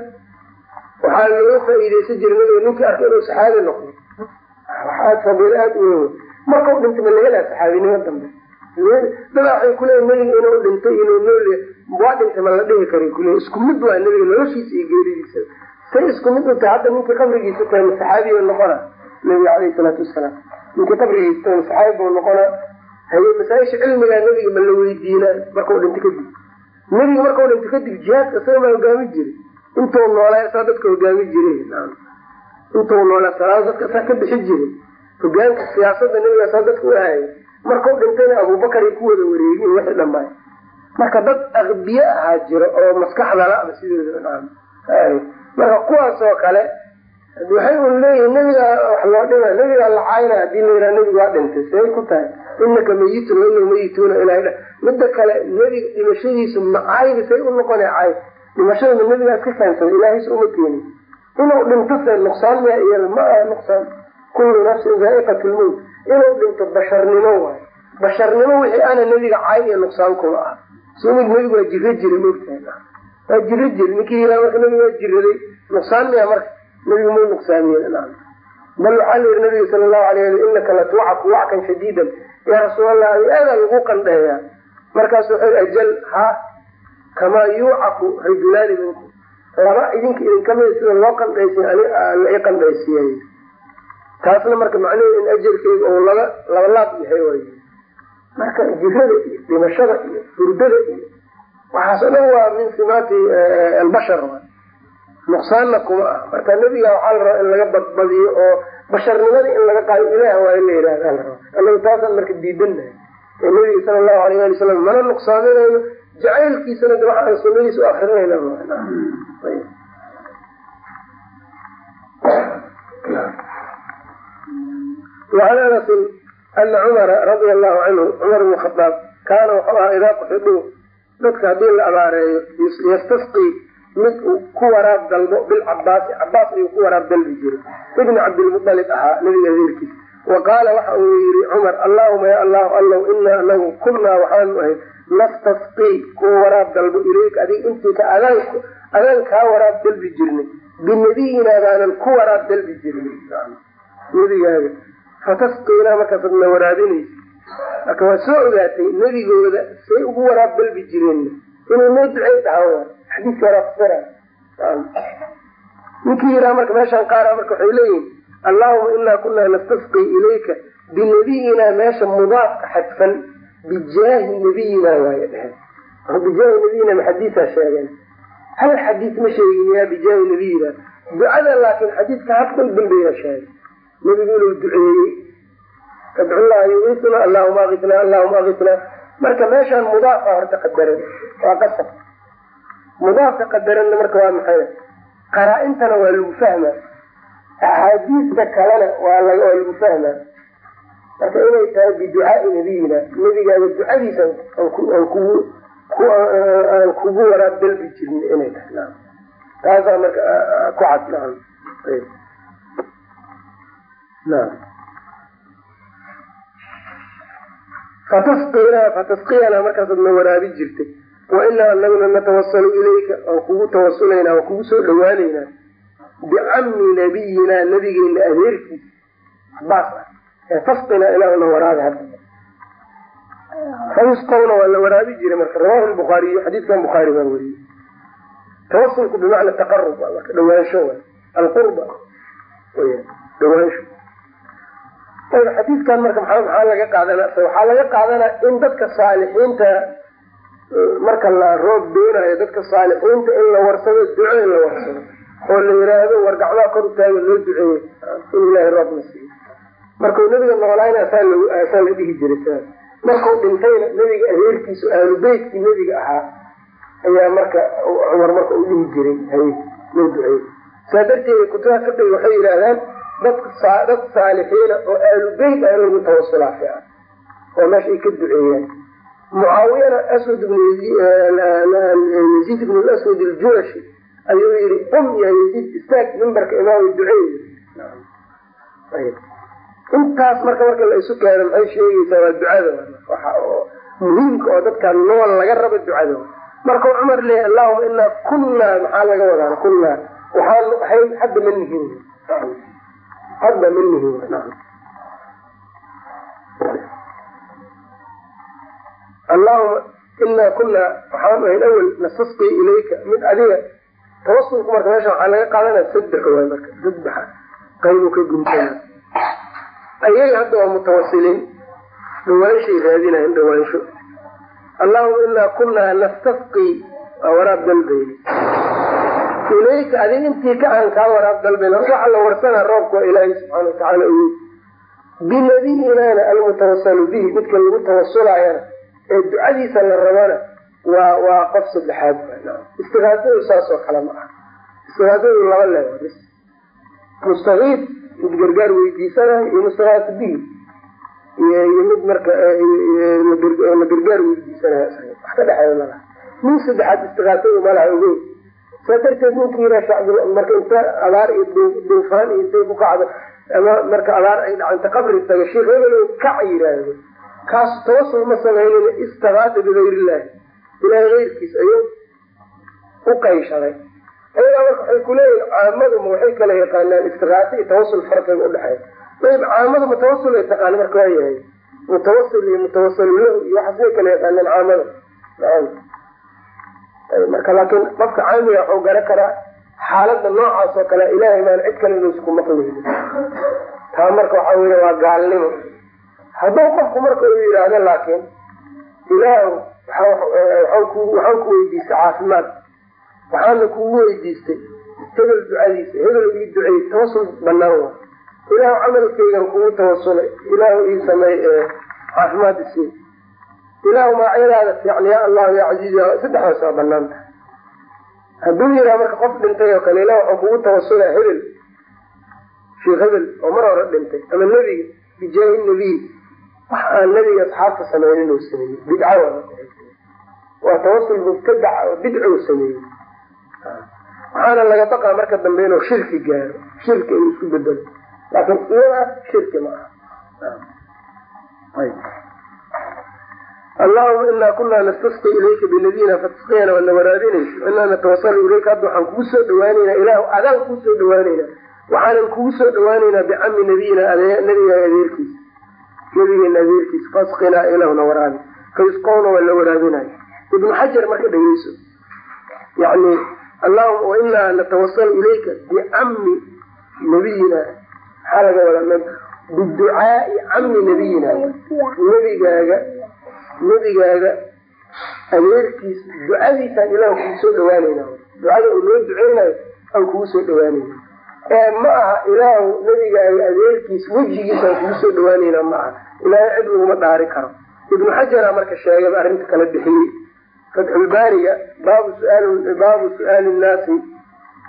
waxaa looga faa'iideysan jiray nabiga ninkii arka inuu saxaabi noqdo waxaad fadiil aada u weyn. Markau dhintay ma lahelaa saxaabinimo dambe. Dadaa waxay kuleeyiin nabiga inuu dhintay inuu nool waa dhintay ma la dhihi kara kuleey isku mid waa nabiga noloshiisa iyo geeridiisa. Say isku mid u tahay hadda ninkii qabrigiisa tahay ma noqona nabiga caleyhi salaatu wasalaam ninkii qabrigiisa tahay ma saxaabi buu noqonaa haye masaa-isha cilmigaa nabiga ma la weydiinaa markau dhinto kadib. Nabiga markau dhinto kadib jihaadka isaga ma hogaami jiray intuu noolaa isaa dadka hogaami jiray. Intuu noolaa salaada dadka isaa ka bixi jiray hogaanka siyaasada nabiga saa dadka u ahayay markau dhintayna abubakaray ku wada wareegin wixii dhammaay. Marka dad aqbiye ahaa jiro oo maskaxda la-ba sideeda marka kuwaas oo kale waxay un leeyihiin nabiga wax loo dhima nabigaa la cayna haddii la yidhaha nabiga waa dhintay. Say ku tahay? Inaka mayitun waina mayituuna dha. Midda kale nebiga dhimashadiisu macaybi say u noqona cay dhimashada nabigaas ka keensaday ilaahaysa uma keenin. Inuu dhinto se nuqsaan miya iyada ma aha nuqsaan. Kullu nafsin zaa'iqat lmowt inuu dhinto basharnimo waayo basharnimo wixii ana nebiga cay iyo nuqsaan kuma ah sumid nebigu waa jiro jira mogtahay waa jiro jiri ninkii yiraa marka nebiga waa jiraday nuqsaan miya marka nebigu mau nuqsaamiye bal waxaa la yihi nabiga sala allahu alay ali inaka latuucaku wackan shadiidan. Yaa rasuulallah aadaa lagu qandheeyaa markaasu wuxuu ajal ha kamaa yuucaku rajulaani minkum. Laba idinka idinka mida sida loo qandhaysiy la i qandhaysiiyay taasna marka macnaheedu in ajalkeedu ou laba laba laab yahay way marka jirada iyo dhimashada iyo hurdada iyo waxaas o dhan waa min simaati albashar nuqsaanna kuma ah. Marka nebiga waxaa la rabaa in laga badbadiyo oo basharnimada in laga qaado ilaah waa in la yihahda la raba anagu taasaan marka diidanahay oo nebiga sala allahu alayh ali wasalam mana nuqsaaminayno jacaylkiisana de waxaan sunadiisa u akrinayna wacan anasin ana cumara radia allahu canhu cumar bn khadaab kaana wuxuu ahaa idaa quxiduu dadka haddii la abaareeyo yastasqii mid uu ku waraab dalbo bilcabaasi cabaas ayuu ku waraab dalbi jiray. Ibni cabdilmualib ahaa nabiga adeerkiis wa qaala waxa uu yihi cumar allahuma ya allahu allow inaa anagu kunnaa waxaanu ahayd nastasqii kuwa waraab dalbo ilayka adiga intiika adaan kaa waraab dalbi jirnay. Binabiyinaa baanan ku waraab dalbi jirnay. Nebigaaga fatasqiinaa markaasaad na waraabinaysa marka waa soo ogaatay nebigooda say ugu waraab dalbi jireen. Inuu noo ducey dhaha xadiiska waraabsara ninkii yiraa marka meeshaan qaara marka waxay leeyihiin allahuma inaa kunaa nastasqii ilayka binabiyinaa meesha mudaafka xadfan bijaahi nabiyina waay dheheen bijaahi nabiyina ma xadiisaa sheegeen. Hal xadiis ma sheegin yaa bijaahi nabiyina? Ducada laakiin xadiidka habka u dambeeya sheegay. Nebigu inuu duceeyey adcullaha yuisna allahuma akitna allahuma akitna marka meeshaan mudaafa horta qadaran waa qasab mudaafka qadaranna marka waa maxay? Qaraa-intana waa lagu fahmaa. Axaadiista kalena waa waa lagu fahmaa. Marka inay tahay biducaai nabiyina nebigaaga ducadiisa kugu aan kugu waraab dalbi jirin inay tahay. Taasaa marka ku cad naam naam. Fatasqina fatasqiyana markaasaad na waraabi jirtay wainaa anaguna natawasalu ilayka aan kugu tawasulaynaa waan kugu soo dhawaanaynaa bicammi nabiyinaa nabigeena adeerkiisa cabaas ah fasqina ilaahuna waraabi hadda fayusqawna waa la waraabi jiray marka rawahu lbukhaariyu xadiidkan bukhaari baa weriyey tawasulku bimacna taqarub marka dhawaansho wa alqurba dhawaansho xadiidkan marka maxaa laga qaadanaa waxaa laga qaadanaa in dadka saalixiinta marka la roob doonayo dadka saalixiinta in la warsado duco in la warsado oo la yiraahdo wargacdaa kor utaaga loo duceeyo in ilaahay roob la siiyo markuu nabiga noolaayna asaa la dhihi jiray sidaas markuu dhintayna nabiga adeerkiisu ahlu beytkii nebiga ahaa ayaa marka cumar marka u dhihi jiray hay loo duceeyey saa darteeda kutubaha fiqiga waxay yidhaahdaan dadka dad saalixiina oo ahlu ah in lagu tawasulaa fiican oo meesha ay ka duceeyaan mucaawiyana aswad bn yaziid ibn laswad aljuashi ayuu yihi qum ya yaziid istaag mimbarka imaam duceey intaas marka marka la isu keeno maxay sheegaysaa waa ducada waxa oo muhiimka oo dadka nool laga rabo ducada. Markau cumar leeyahy allahuma inaa kunnaa maxaa laga wadaa? Kunnaa waxaan hadda ma nihin hadda ma nihin allahuma inaa kunaa waxaan ahayn awel nasasqii ilayka mid adiga tawasulku marka meesha waxaa laga qaadanaya saddex waay marka saddexa qaybu ka guntana ayaga hadda waa mutawasiliin dhawaanshay raadinayan dhawaansho. Allahuma inaa kunaa nastasqii waa waraab dalbayni ilayka adig intii ka aan kaa waraab dalbayn waxa la warsanaa roobka waa ilaahay subxaana watacaala oy binabiyinaana almutawasalu bihi midka lagu tawasulaayana ee ducadiisa la rabana waa waa qof saddexaad istiaasadu saas oo kale ma aha. Istiaasadu laba bis mustakiid mid gargaar weydiisanayo iyo mustakiis bihi iyo mid marka la gargaar weydiisanayo wax ka dhexeeya malaha nin saddexaad istiaasadu malaha ogeyn saa darteed ninkii yira shacbi marka inta abaar iyo duufaan iyo intay ku kacdo ama marka abaar ay dhacanta qabri taga sheekh hebelo kac yiraahdo kaas tawasul ma sameynina istakaasa bigayrillahi ilahay keyrkiis ayuu u qayshaday ayagaa marka waxay kuleeyihin caamaduma waxay kala yaqaanaan istikaasa iyo tawasul farqiga udhexeeya ayb caamadu mutawasul ay taqaana marka waa yahay mutawasil iyo mutawasil lahu iyo waxaasay kala yaqaanaan caamada marka laakiin qofka caamiga waxuu garan karaa xaalada noocaas oo kale ilaahay maan cid kale inuusa ku maqlaynin taa marka waxaa wey waa gaalnimo hadduu qofku marka uu yidhaahdo laakiin ilaah waxaan ku weydiistay caafimaad. Waxaana kugu weydiistay hebel ducadiisa hebel ii duceey tawasul banaan wa ilaah camalkaygan kugu tawasulay ilaah ii sameey caafimaad isii ilahu maacyadaada fiican ya allahu ya casiiz saddexdaas waa bannaan tahay hadduu yiraa marka qof dhintay oo kale ilah waxuu kugu tawasula hebel sheekh hebel oo mar hore dhintay ama nebiga bijaahi nabiy wax aan nebiga asxaabta sameynin oo sameeyey. Bidca waa tawasul mubtadaca oo sameeyey. Waxaana laga baqaa marka dambe inuu shirki gaaro. Shirki inuu isku bedelo laakiin iyadaas shirki ma aha. Allahuma inaa kunaa nastasqi ilayka binabiyina fatasqiyana waa na waraabinaysa inaa natawasalu ilayka. Hadda waxaan kugu soo dhawaaneynaa ilahu adaan kugu soo dhawaaneynaa waxaanan kugu soo dhawaaneynaa bicami nabiyina nabiga adeerkiisa nabigeena adeerkiisa fasqinaa ilahuna waraabi faisqowna waa la waraabinayo ibnu xajar marka dhegeyso yani allahuma wainaa natawasalu ilayka bicami nabiyina. Maxaa laga wadaa biducaai cami nabiyina. Nabigaaga nebigaaga adeerkiis ducadiisaan ilah kugu soo dhawaanayna ducada uu noo duceynayo aan kugu soo dhawaanayna ee ma aha ilaahu nebigaaga adeerkiis wejigiisaan kugu soo dhawaanayna ma aha. Ilaahay cid laguma dhaari karo. Ibnu xajara marka sheegaba arrinta kala bixiyey. Fatxulbaariga baabu baabu su'aali nnaasi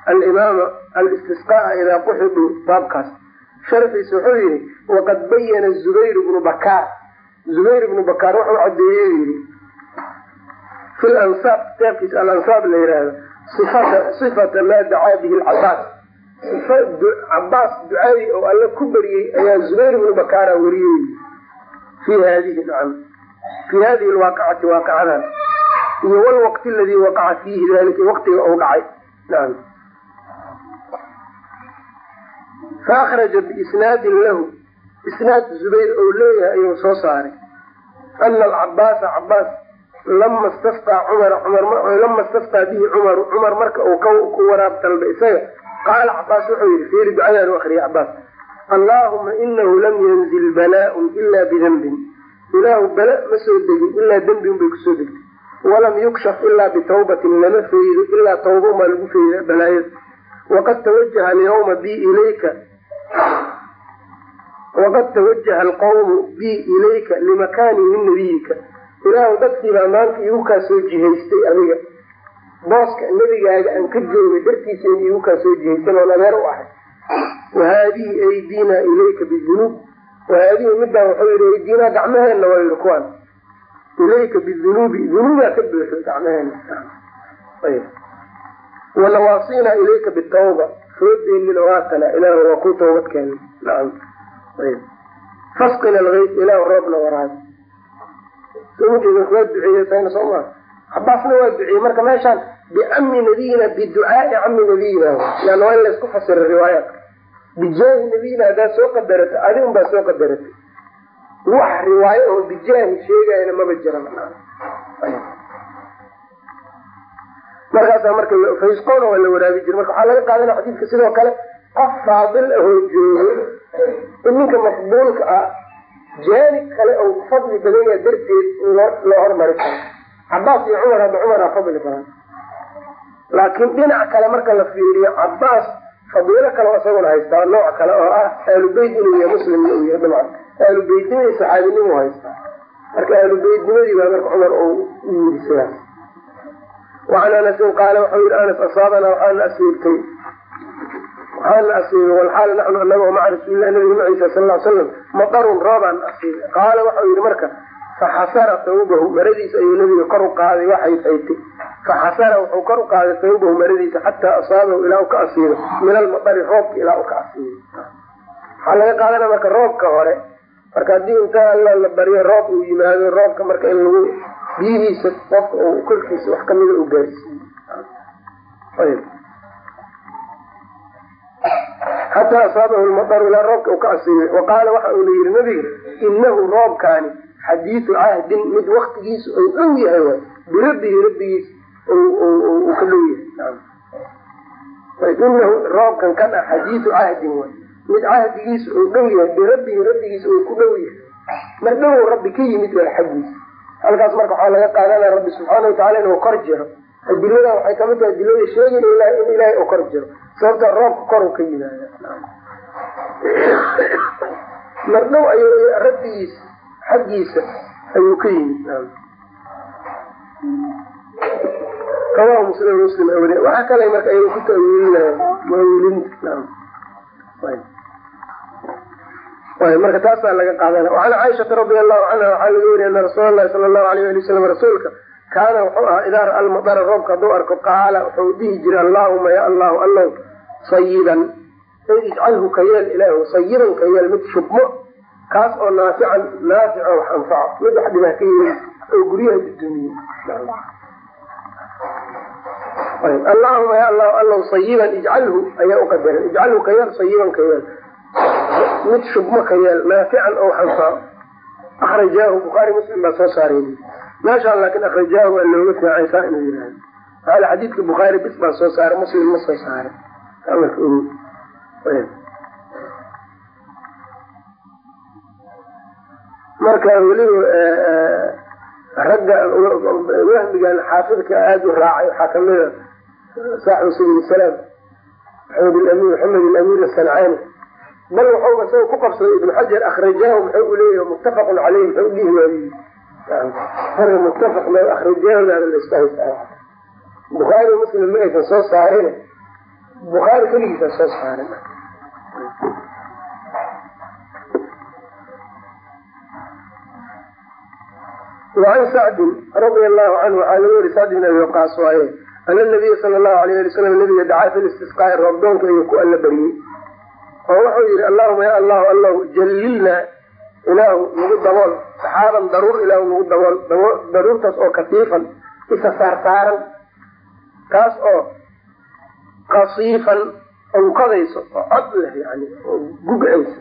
alimaama alistisqaa idaa quxiduu baabkaas. Sharxiisa wuxuu yihi waqad bayana zubayr bnu bakaar zubayr ibnu bakaar wuxuu cadeeye yidhi. Fi lansaab kitaabkiisa alansaab la yihahdo ifata maa dacaa bihi lcabaas cabaas ducadii oo alle ku beriyey ayaa zubayr ibnu bakaara weriyey fi hadihi nacam fi hadihi lwaaqicati waaqacadan. Iyo walwaqti aladii waqaca fiihi dalika waqtiga ou dhacay. Nacam faakraja biisnaadin lahu. Isnaad zubayr ou leeyahay ayuu soo saaray. Ana alcabaasa cabaas lama stasqaa cumara cumar lama istasqaa bihi cumaru cumar marka uu ku waraab dalba isaga qaala cabaas wuxuu yihi fiiri ducadaan u akriya cabaas allaahuma inahu lam yanzil balaaun ila bidanbin ilaahu bala ma soo degin ilaa dembi unbay ku soo degtay walam yukshaf ilaa bitawbatin lama feydo ilaa tawba umaa lagu feyda balaayada waqad tawajaha alyawma bi ilayka waqad tawajaha alqawmu bi ilayka limakaani min nabiyika ilaahu dadkiibaa maanta igu kaa soo jihaystay adiga booska nebigaaga aan ka joogay dartiisa in igu kaa soo jihaystan oon adeer u ahay. Wahaadihi aydinaa ilayka bidunuub. Wahaadihi middaa wuxuu yihi aydiinaa gacmaheenna waa yihi kuwaan. Ilayka bidunuubi dunuubaa ka buuxo gacmaheena wanawaasiinaa ilayka bitawba. Foodeenina waatana ilaah waa ku toobadkeena nacam fasqina algays ilaah roobna waraabi soo waa duceeye sayna soo maa cabaasna waa duceeyey marka meeshaan bicami nabiyina biducaai cami nabiyina yan waa in laysku fasira riwaayaadka bijaahi nabiyina haddaad soo qadarato adigun baa soo qadaratay wax riwaayo oo bijaahi sheegayana maba jiran. Markaasa marka faysqoona waa la waraabi jira marka waxaa laga qaadana xadiidka sidoo kale qof faadil ahoo joogo in ninka maqbuulka ah jaanib kale ou fadli badan yaha darteed loo hormari karo cabaas iyo cumar hadda cumaraa fadli badan. Laakiin dhinac kale marka la fiiriyo cabaas fadiilo kale isaguna haystaa nooc kale oo ah aalubeyt inuu yahay muslimna uu yahay dabcan aalubeytnimada saxaabinimu haystaa. Marka aalubeytnimadii baa marka cumar uu yiri sidaas wacan anasin qaala waxau yihi anas asaabana waxaana asiibtay. Waxaana asiibay. Walxaal naxnu anaga maca rasuulilah nabiga maciisa sal ly slam madarun roobaan asiibay. Qaala waxau yihi marka faxasara thawbahu maradiisa ayuu nabiga kor u qaaday waxay haytay faxasara wuxuu kor u qaaday thawbahu maradiisa xataa asaabahu ilaa u ka asiibo min almadari roobka ilaa u ka asiibo waxaa laga qaadana marka roobka hore marka haddii inta alla la baryo roob uu yimaado roobka marka in lagu biyihiisa qofka uu korkiisa wax kamida u gaarsiiyo xataa asaabahu lmadaru ilaa roobka uu ka asiibay wa waxa uuna yihi nabiga inahu roobkaani xadiidu cahdin mid waktigiisa ou dhow yahay waay. Birabbihi rabbigiisa uu ka dhow yahay. Inahu roobkan kan ah xadiidu cahdin waay. Mid cahdigiisa ou dhow yahay birabbihi rabbigiisa uu ku dhow yahay. Mar dhowow rabbi ka yimid waa xaggiisa halkaas marka waxaa laga qaadanaya rabbi subxaana watacala inuu kor jiro. Adiladan waxay ka mid tahay adilada sheegin in ilaahay uu kor jiro. Sababta roobka kor u ka yimaada mar dhow rabbigiisa xaggiisa ayuu ka yimid. Rawahu muslim muslim awde waxaa kale marka ayaga ku tawiilinaya waawilinta marka taasaa laga qaadana an caaishata radia allahu canha waxaa laga weriya rasuul lahi sala allahu alayh ali wasalam rasuulka kaana wuxuu ahaa idaa ra'a almadara roobka hadduu arko qaala wuxuu dhihi jiray allahuma ya allahu allow sayiban ay ijcalhu ka ilaahu sayiban ka mid shubmo kaas oo naafican naafico wax anfaco mid wax dhibah ka yeel oo guryaha dudumiye allahuma ya allahu allow sayiban ijcalhu ayaa uqadaran ijcalhu ka yeel sayiban ka yeel mid shubmo ka yeel naafican oo wax anfaco akrajaahu bukhaari muslim baa soo saaray. Meeshaan laakin akrajaahu waa looga fiicay saa inuu yihahdo maala xadiidka bukhaari bis baa soo saaray muslim ma soo saaray marka weliba ragga wahmigan xaafidka aada u raacay waxaa kamida saaxibu sabil salaam maxamed amin maxamed alamin asancaani bal wuxuu isaga ku qabsaday ibnu xajar akrajaahu muxuu uleeyahy muttafaqun caleyh muxuu dhihi waayi marka muttafaq ma akrajaahudaana la isku haysta bukhaari muslim ma aysan soo saarin bukhaari keligiisa soo saarin wacan sacdin radia allahu canhu waxaa laga weri sacd bin abi waqaas waaye ana nabiya sala allahu alayh ali wasalam nabiga dacaa fi listisqaai ayuu ku alla baryey oo wuxuu yihi allahuma ya allahu allahu jallilnaa ilaahu nagu dabool saxaaban daruur ilaahu nagu dabool daruurtaas oo kasiifan isa saarsaaran kaas oo kasiifan onkodayso oo cod leh yani oo gugcayso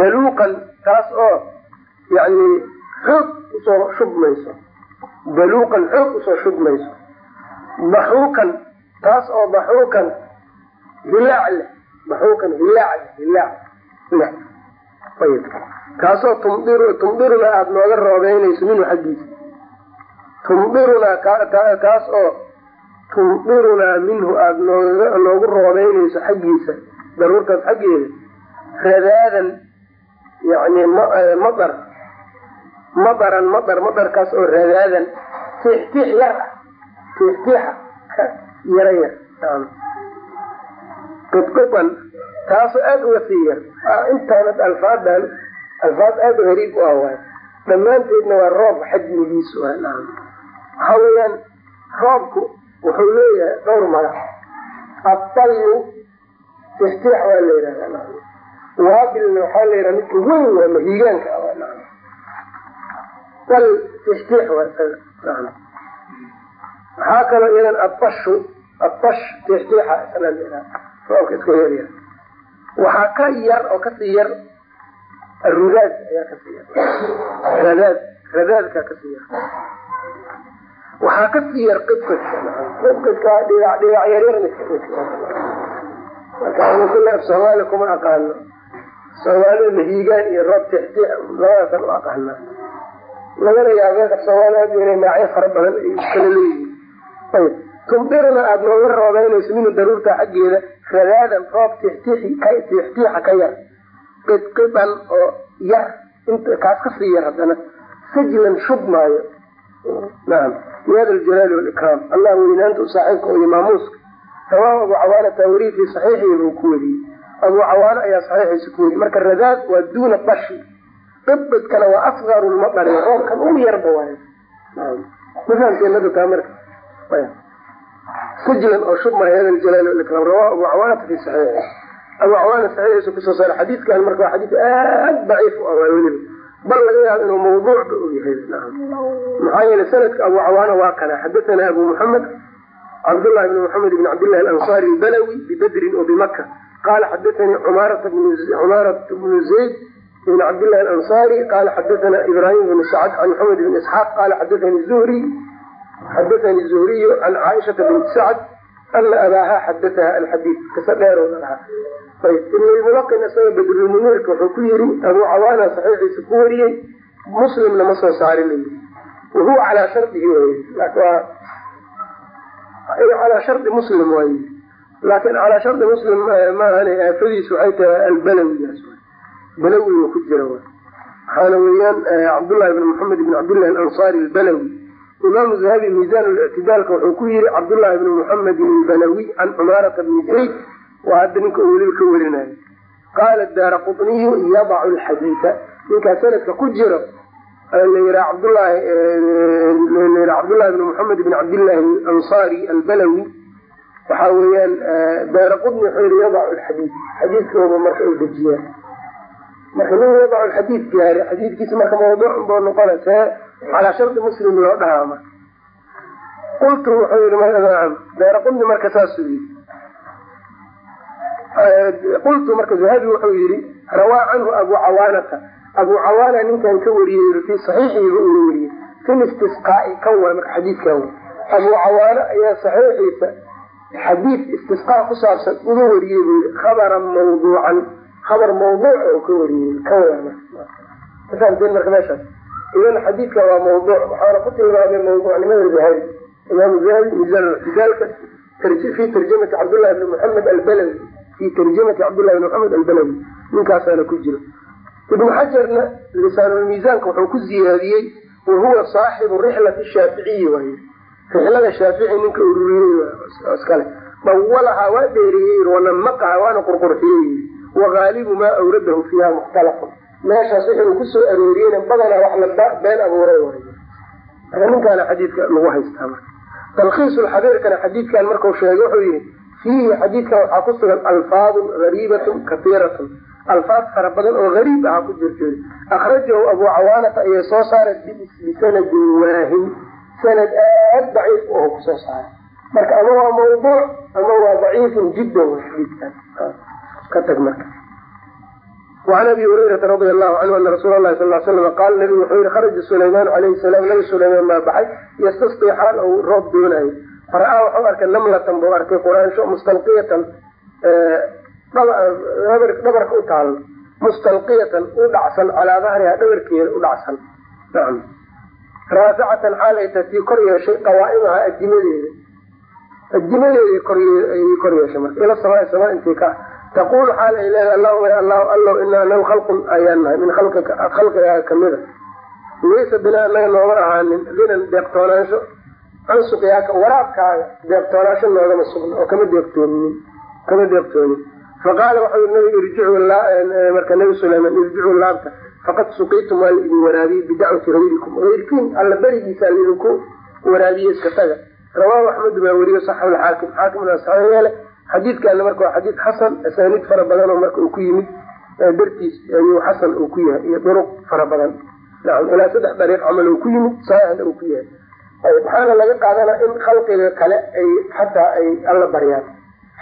daluuqan taas oo yani xoog u soo shubmayso daluuqan xoog u soo shubmayso baxuukan taas oo baxuukan hilaac leh baxuukan hilaac leh hilaac leh ayb kaasoo tumdir tumdirunaa aada nooga roobeynayso minhu xaggiisa tumdirunaa kaas oo tumdirunaa minhu aada nooga noogu roobeynayso xaggiisa daruurtaas xaggeeda radaadan yani madar madaran madar madarkaas oo radaadan tiixtiix yar. Ah tiixtiixa yara yar. Qidqidan taasoo aada uga sii yar. Intaanad alfaadan alfaad aada u hariib u ah waay. Dhammaanteedna waa roob xajmigiisu waxaa weeyaan roobku wuxuu leeyahay dhowr magac atallu tiixtiix waa la yidhahda waabilna waxaa la yidhaha midka weyn waa mahiigaanka al tiixtiix waa isaga. Waxaa kaloo iyadan abashu abash tiixtiixa isla roobka iska yeelya waxaa ka yar oo ka sii yar arudaad ayaa ka sii yar. Radaad radaadkaa ka sii yar. Waxaa ka sii yar qidqidka qidqidka dhigac dhigac yaryar marka anu kule af soomaali kuma aqaano. Soomaalida mahiigaan iyo lagana yaabeen af soomaali aad inay naacyo fara badan kala leeyihiin. Tumdirna aada nooga roobeynayso minu daruurta xaggeeda radaadan roob tiixtiixa ka yar. Qidqidan oo yar kaas ka sii yar haddana sajlan shub maayo. Nacam liada aljalaali walikraam allah weynaanta u saaxiibka iyo maamuuska. Rawaahu abu cawaana taawriid fi saxiixihi buu ku wariyey. Abu cawaano ayaa saxiixiisa ku wariyey. Marka radaad waa duuna bashi qidqidkana waa asgaru lmadari roobkan ugu yarba waayo mafahamkeenadu taa marka. Sajlan oo shub maayo liada aljalaali walikraam rawahu abu cawaanata fi saxiixi abu cawaana saxiixiisa ku soo saara xadiidkan marka waa xadiid aad daciif u ah bal laga yaabo inuu mawduucba og yahay. Maxaa yeele sanadka abu cawaana waa kana. Xadathana abu muxamed cabdullahi bn muxamed bn cabdillahi alansaari albalawi bibedrin oo bimaka qala xadathanii cumaarata bnu zayd bn cabdillahi alansaari qala xadathana ibrahim bn sacd can maxamed bn isxaaq qala xadathani zuhri xadathani zuhriyu can caaishata bint sacd ana abaaha xadataha alxadiid kasa dheerooda lahaa isaga badrulmuniirka wuxuu ku yiri abuu cawaana saxiixiisa ku wariyey muslimna ma soo saarin wahuwa calaa shardihi calaa shardi muslim waay laakin calaa shardi muslim maahan aafadiisu waxay tahay albalawigaas balawiga ku jira waxaana weeyaan cabdullahi bn maxamed bn cabdillahi alansaari albalawi. Imaamu zahabi miisaan lictidaalka wuxuu ku yiri cabdullahi bn muxamedin albalawi can cumaarata bni zayd waa hadda ninka weliba ka werinayo qaala daara quniyu yadacu lxadiida ninkaa sanadka ku jiro layiraa cabdllahi layiraa cabdullahi bn muxamed bn cabdillahi alansaari albalawi. Waxa weeyaan daara qudni wuxuu yihi yadacu lxadiid xadiidkooba marka uu dejiyaa marka nin yadacu lxadiid gaari xadiidkiisa marka mawduuc boo noqona see calaa shardi muslim loo dhahaa marka. Qultu wuxuu yihi daara qudni marka saasuu yii qultu marka zahabi wuxuu yihi rawaa canhu abu cawaanata. Abu cawaana ninkan ka wariyey fii saxiixiiba uu wariyey fil istisqaai kan waa marka xadiidkan wa abu cawaano ayaa saxiixiisa xadiid istisqaa ku saabsan uga wariyey buu yii khabaran mawduucan khabar mawduuca oo ka wariyey kan waa mafahamteen marka meeshaas. Idan xadiidka waa mawduuc waxaana ku tilmaamay mawduucnimada zahabi. Imaamu zahabi miisaan ictidaalka fi tarjamati cabdullahi bni muxamed albalawi. Fi tarjamati cabdullahi bn maxamed albalawi. Ninkaasaana ku jiro ibnu xajarna lisaanulmiisaanka wuxuu ku ziyaadiyey wahuwa saaxibu rixlati shaaficiyi waay rixlada shaafici ninka ururiyey iskale. Dawalahaa waa dheereeyey wanamaqaha waana qurqurxiyey wagaalibu maa awradahu fiiha mukhtalafun. Meeshaas wixii uu ku soo arooriyeyna badanaa wax la been abuuray waay. Marka ninkaana xadiidka lagu haystaa marka. Talkhiisulxabiirkana xadiidkan marku sheegay wuxuu yihi fiihi xadiidkan waxaa ku sugan alfaadun gariibatun kaiiratun alfaad fara badan oo gariib aha ku jirto akhrajahu abu cawaanata ayay soo saaray bisanadin waahin. Sanad aad daciif oo ku soo saaray marka ama waa mawduuc ama waa daciifun jiddan xadiidkan ka tag marka. وعn abi hurayrata radi allahu canhu ana rasuula lahi sal slam qaala nabigu wuxuu yihi kharaja sulaymaan alayhi salaam nabi sulaymaan baa baxay yastasqii xaal ou roob doonayo fara-aa waxuu arkay namlatan buu arkay quraansho mustalqiyatan dhabarka u taalo mustalqiyatan u dhacsan calaa dahrihaa dhabarkeeda u dhacsan. Nacam raaficatan xaal ay tatii kor yeeshay qawaa'imaha adimadeeda adimadeeda korayay kor yeeshay marka ila samaa samaa intii ka taqulu xaal ay leedahay allahuma ya allahu allow inaa naw khalqun ayaan min khalqigaa kamida laysa binaa anaga nooma ahaanin dinan deeqtoonaansho can suqyaaka waraabkaaga deeqtoonaansho noogama sugna oo kama deeqtoonin kama deeqtoonin faqaala waxau yii nabigu irjicu marka nabi sulayman irjicuu laabta faqad suqiitum waa laidin waraabiyey bidacwati hayrikum hayrkiin alla berigiisa laidinku waraabiye iska taga rawaahu axmed baa weriyo saxahu lxaakim xaakimna saxiix yeele xadiidkaana marka waa xadiid xasan asaaniid fara badan oo marka uu ku yimid dartiis ayuu xasan uu ku yahay iyo duruq fara badan. Nacam ilaa saddex dariiq camal uu ku yimid saxiixna uu ku yahay. Maxaana laga qaadanaa in khalqiga kale ay xataa ay alla baryaan.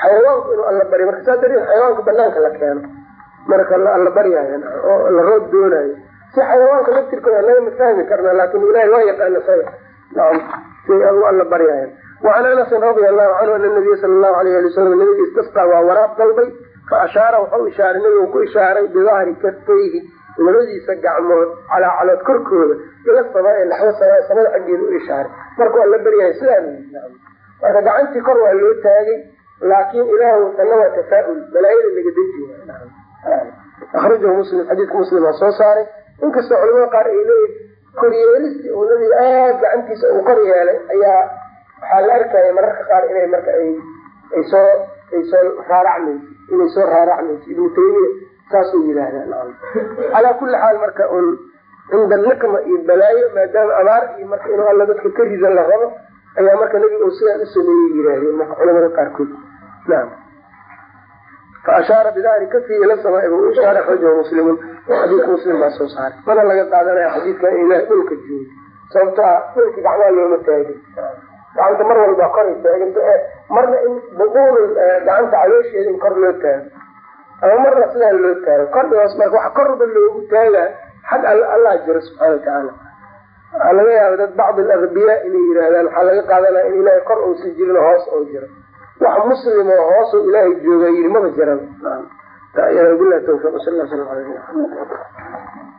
Xayawaanku inuu alla barya marka saa darteed xayawaanka banaanka la keeno. Marka alla baryayo oo la roob doonayo. Si xayawaanka laftirkooda naga ma fahmi karna laakin ilahay waa yaqaana saga naam si alla baryayan wacan anasin radia allahu canhu ana nabiya sala allahu alayh ali wasalam nabiga istasqaa waa waraab dalbay fa ashaara waxau ishaaray nabigu ku ishaaray bidahri kafayhi labadiisa gacmood calaa calood korkooda ila samaa naxwo samaa samada xaggeeda u ishaaray. Marka waa la baryahay sidaa marka gacantii kor waa loo taagay laakin ilaahu tana waa tafaa-ul balaayada laga dejiya akrajahu muslim xadiidka muslim waa soo saaray. Inkastoo culamada qaar ay leeyihiin koryeelisti uu nabiga aad gacantiisa uu kor yeelay ayaa waxaa la arkaya mararka qaar inay marka soo soo raaracmayso inay soo raaracmayso. Ibnu taymiya saasuu yidhaahdaa nacam. Calaa kulli xaal marka un cinda niqma iyo balaayo maadaama abaar iyo marka inuu alla dadka ka ridan la rabo ayaa marka nabiga uu sidaan u sameeyey yidhaahdeen marka culamada qaarkood. Nacam. Faashaara bidahri kafihi ila samaa bu ishaara akrajahu muslimun. Xadiidka muslim baa soo saaray. Mana laga qaadanaya xadiidkan in ilahay dhulka joogo sababto ah dhulka gacmaha looma taagin gacanta mar walba koray taaganta ee marna in buquul gacanta caloosheeda in kor loo taago. Ama marna sidaan loo taago. Kordhigaas marka waxa korba loogu taagaa xag allah jiro subxaana watacaala waxaa laga yaaba dad bacd alarbiyaa inay yihaahdaan waxaa laga qaadanaya in ilahay kor uusa jirin hoos oo jiro. Wax muslim oo hoosoo ilaahay jooga yiri maba jiran. Bilahi tawfiq sal slam ala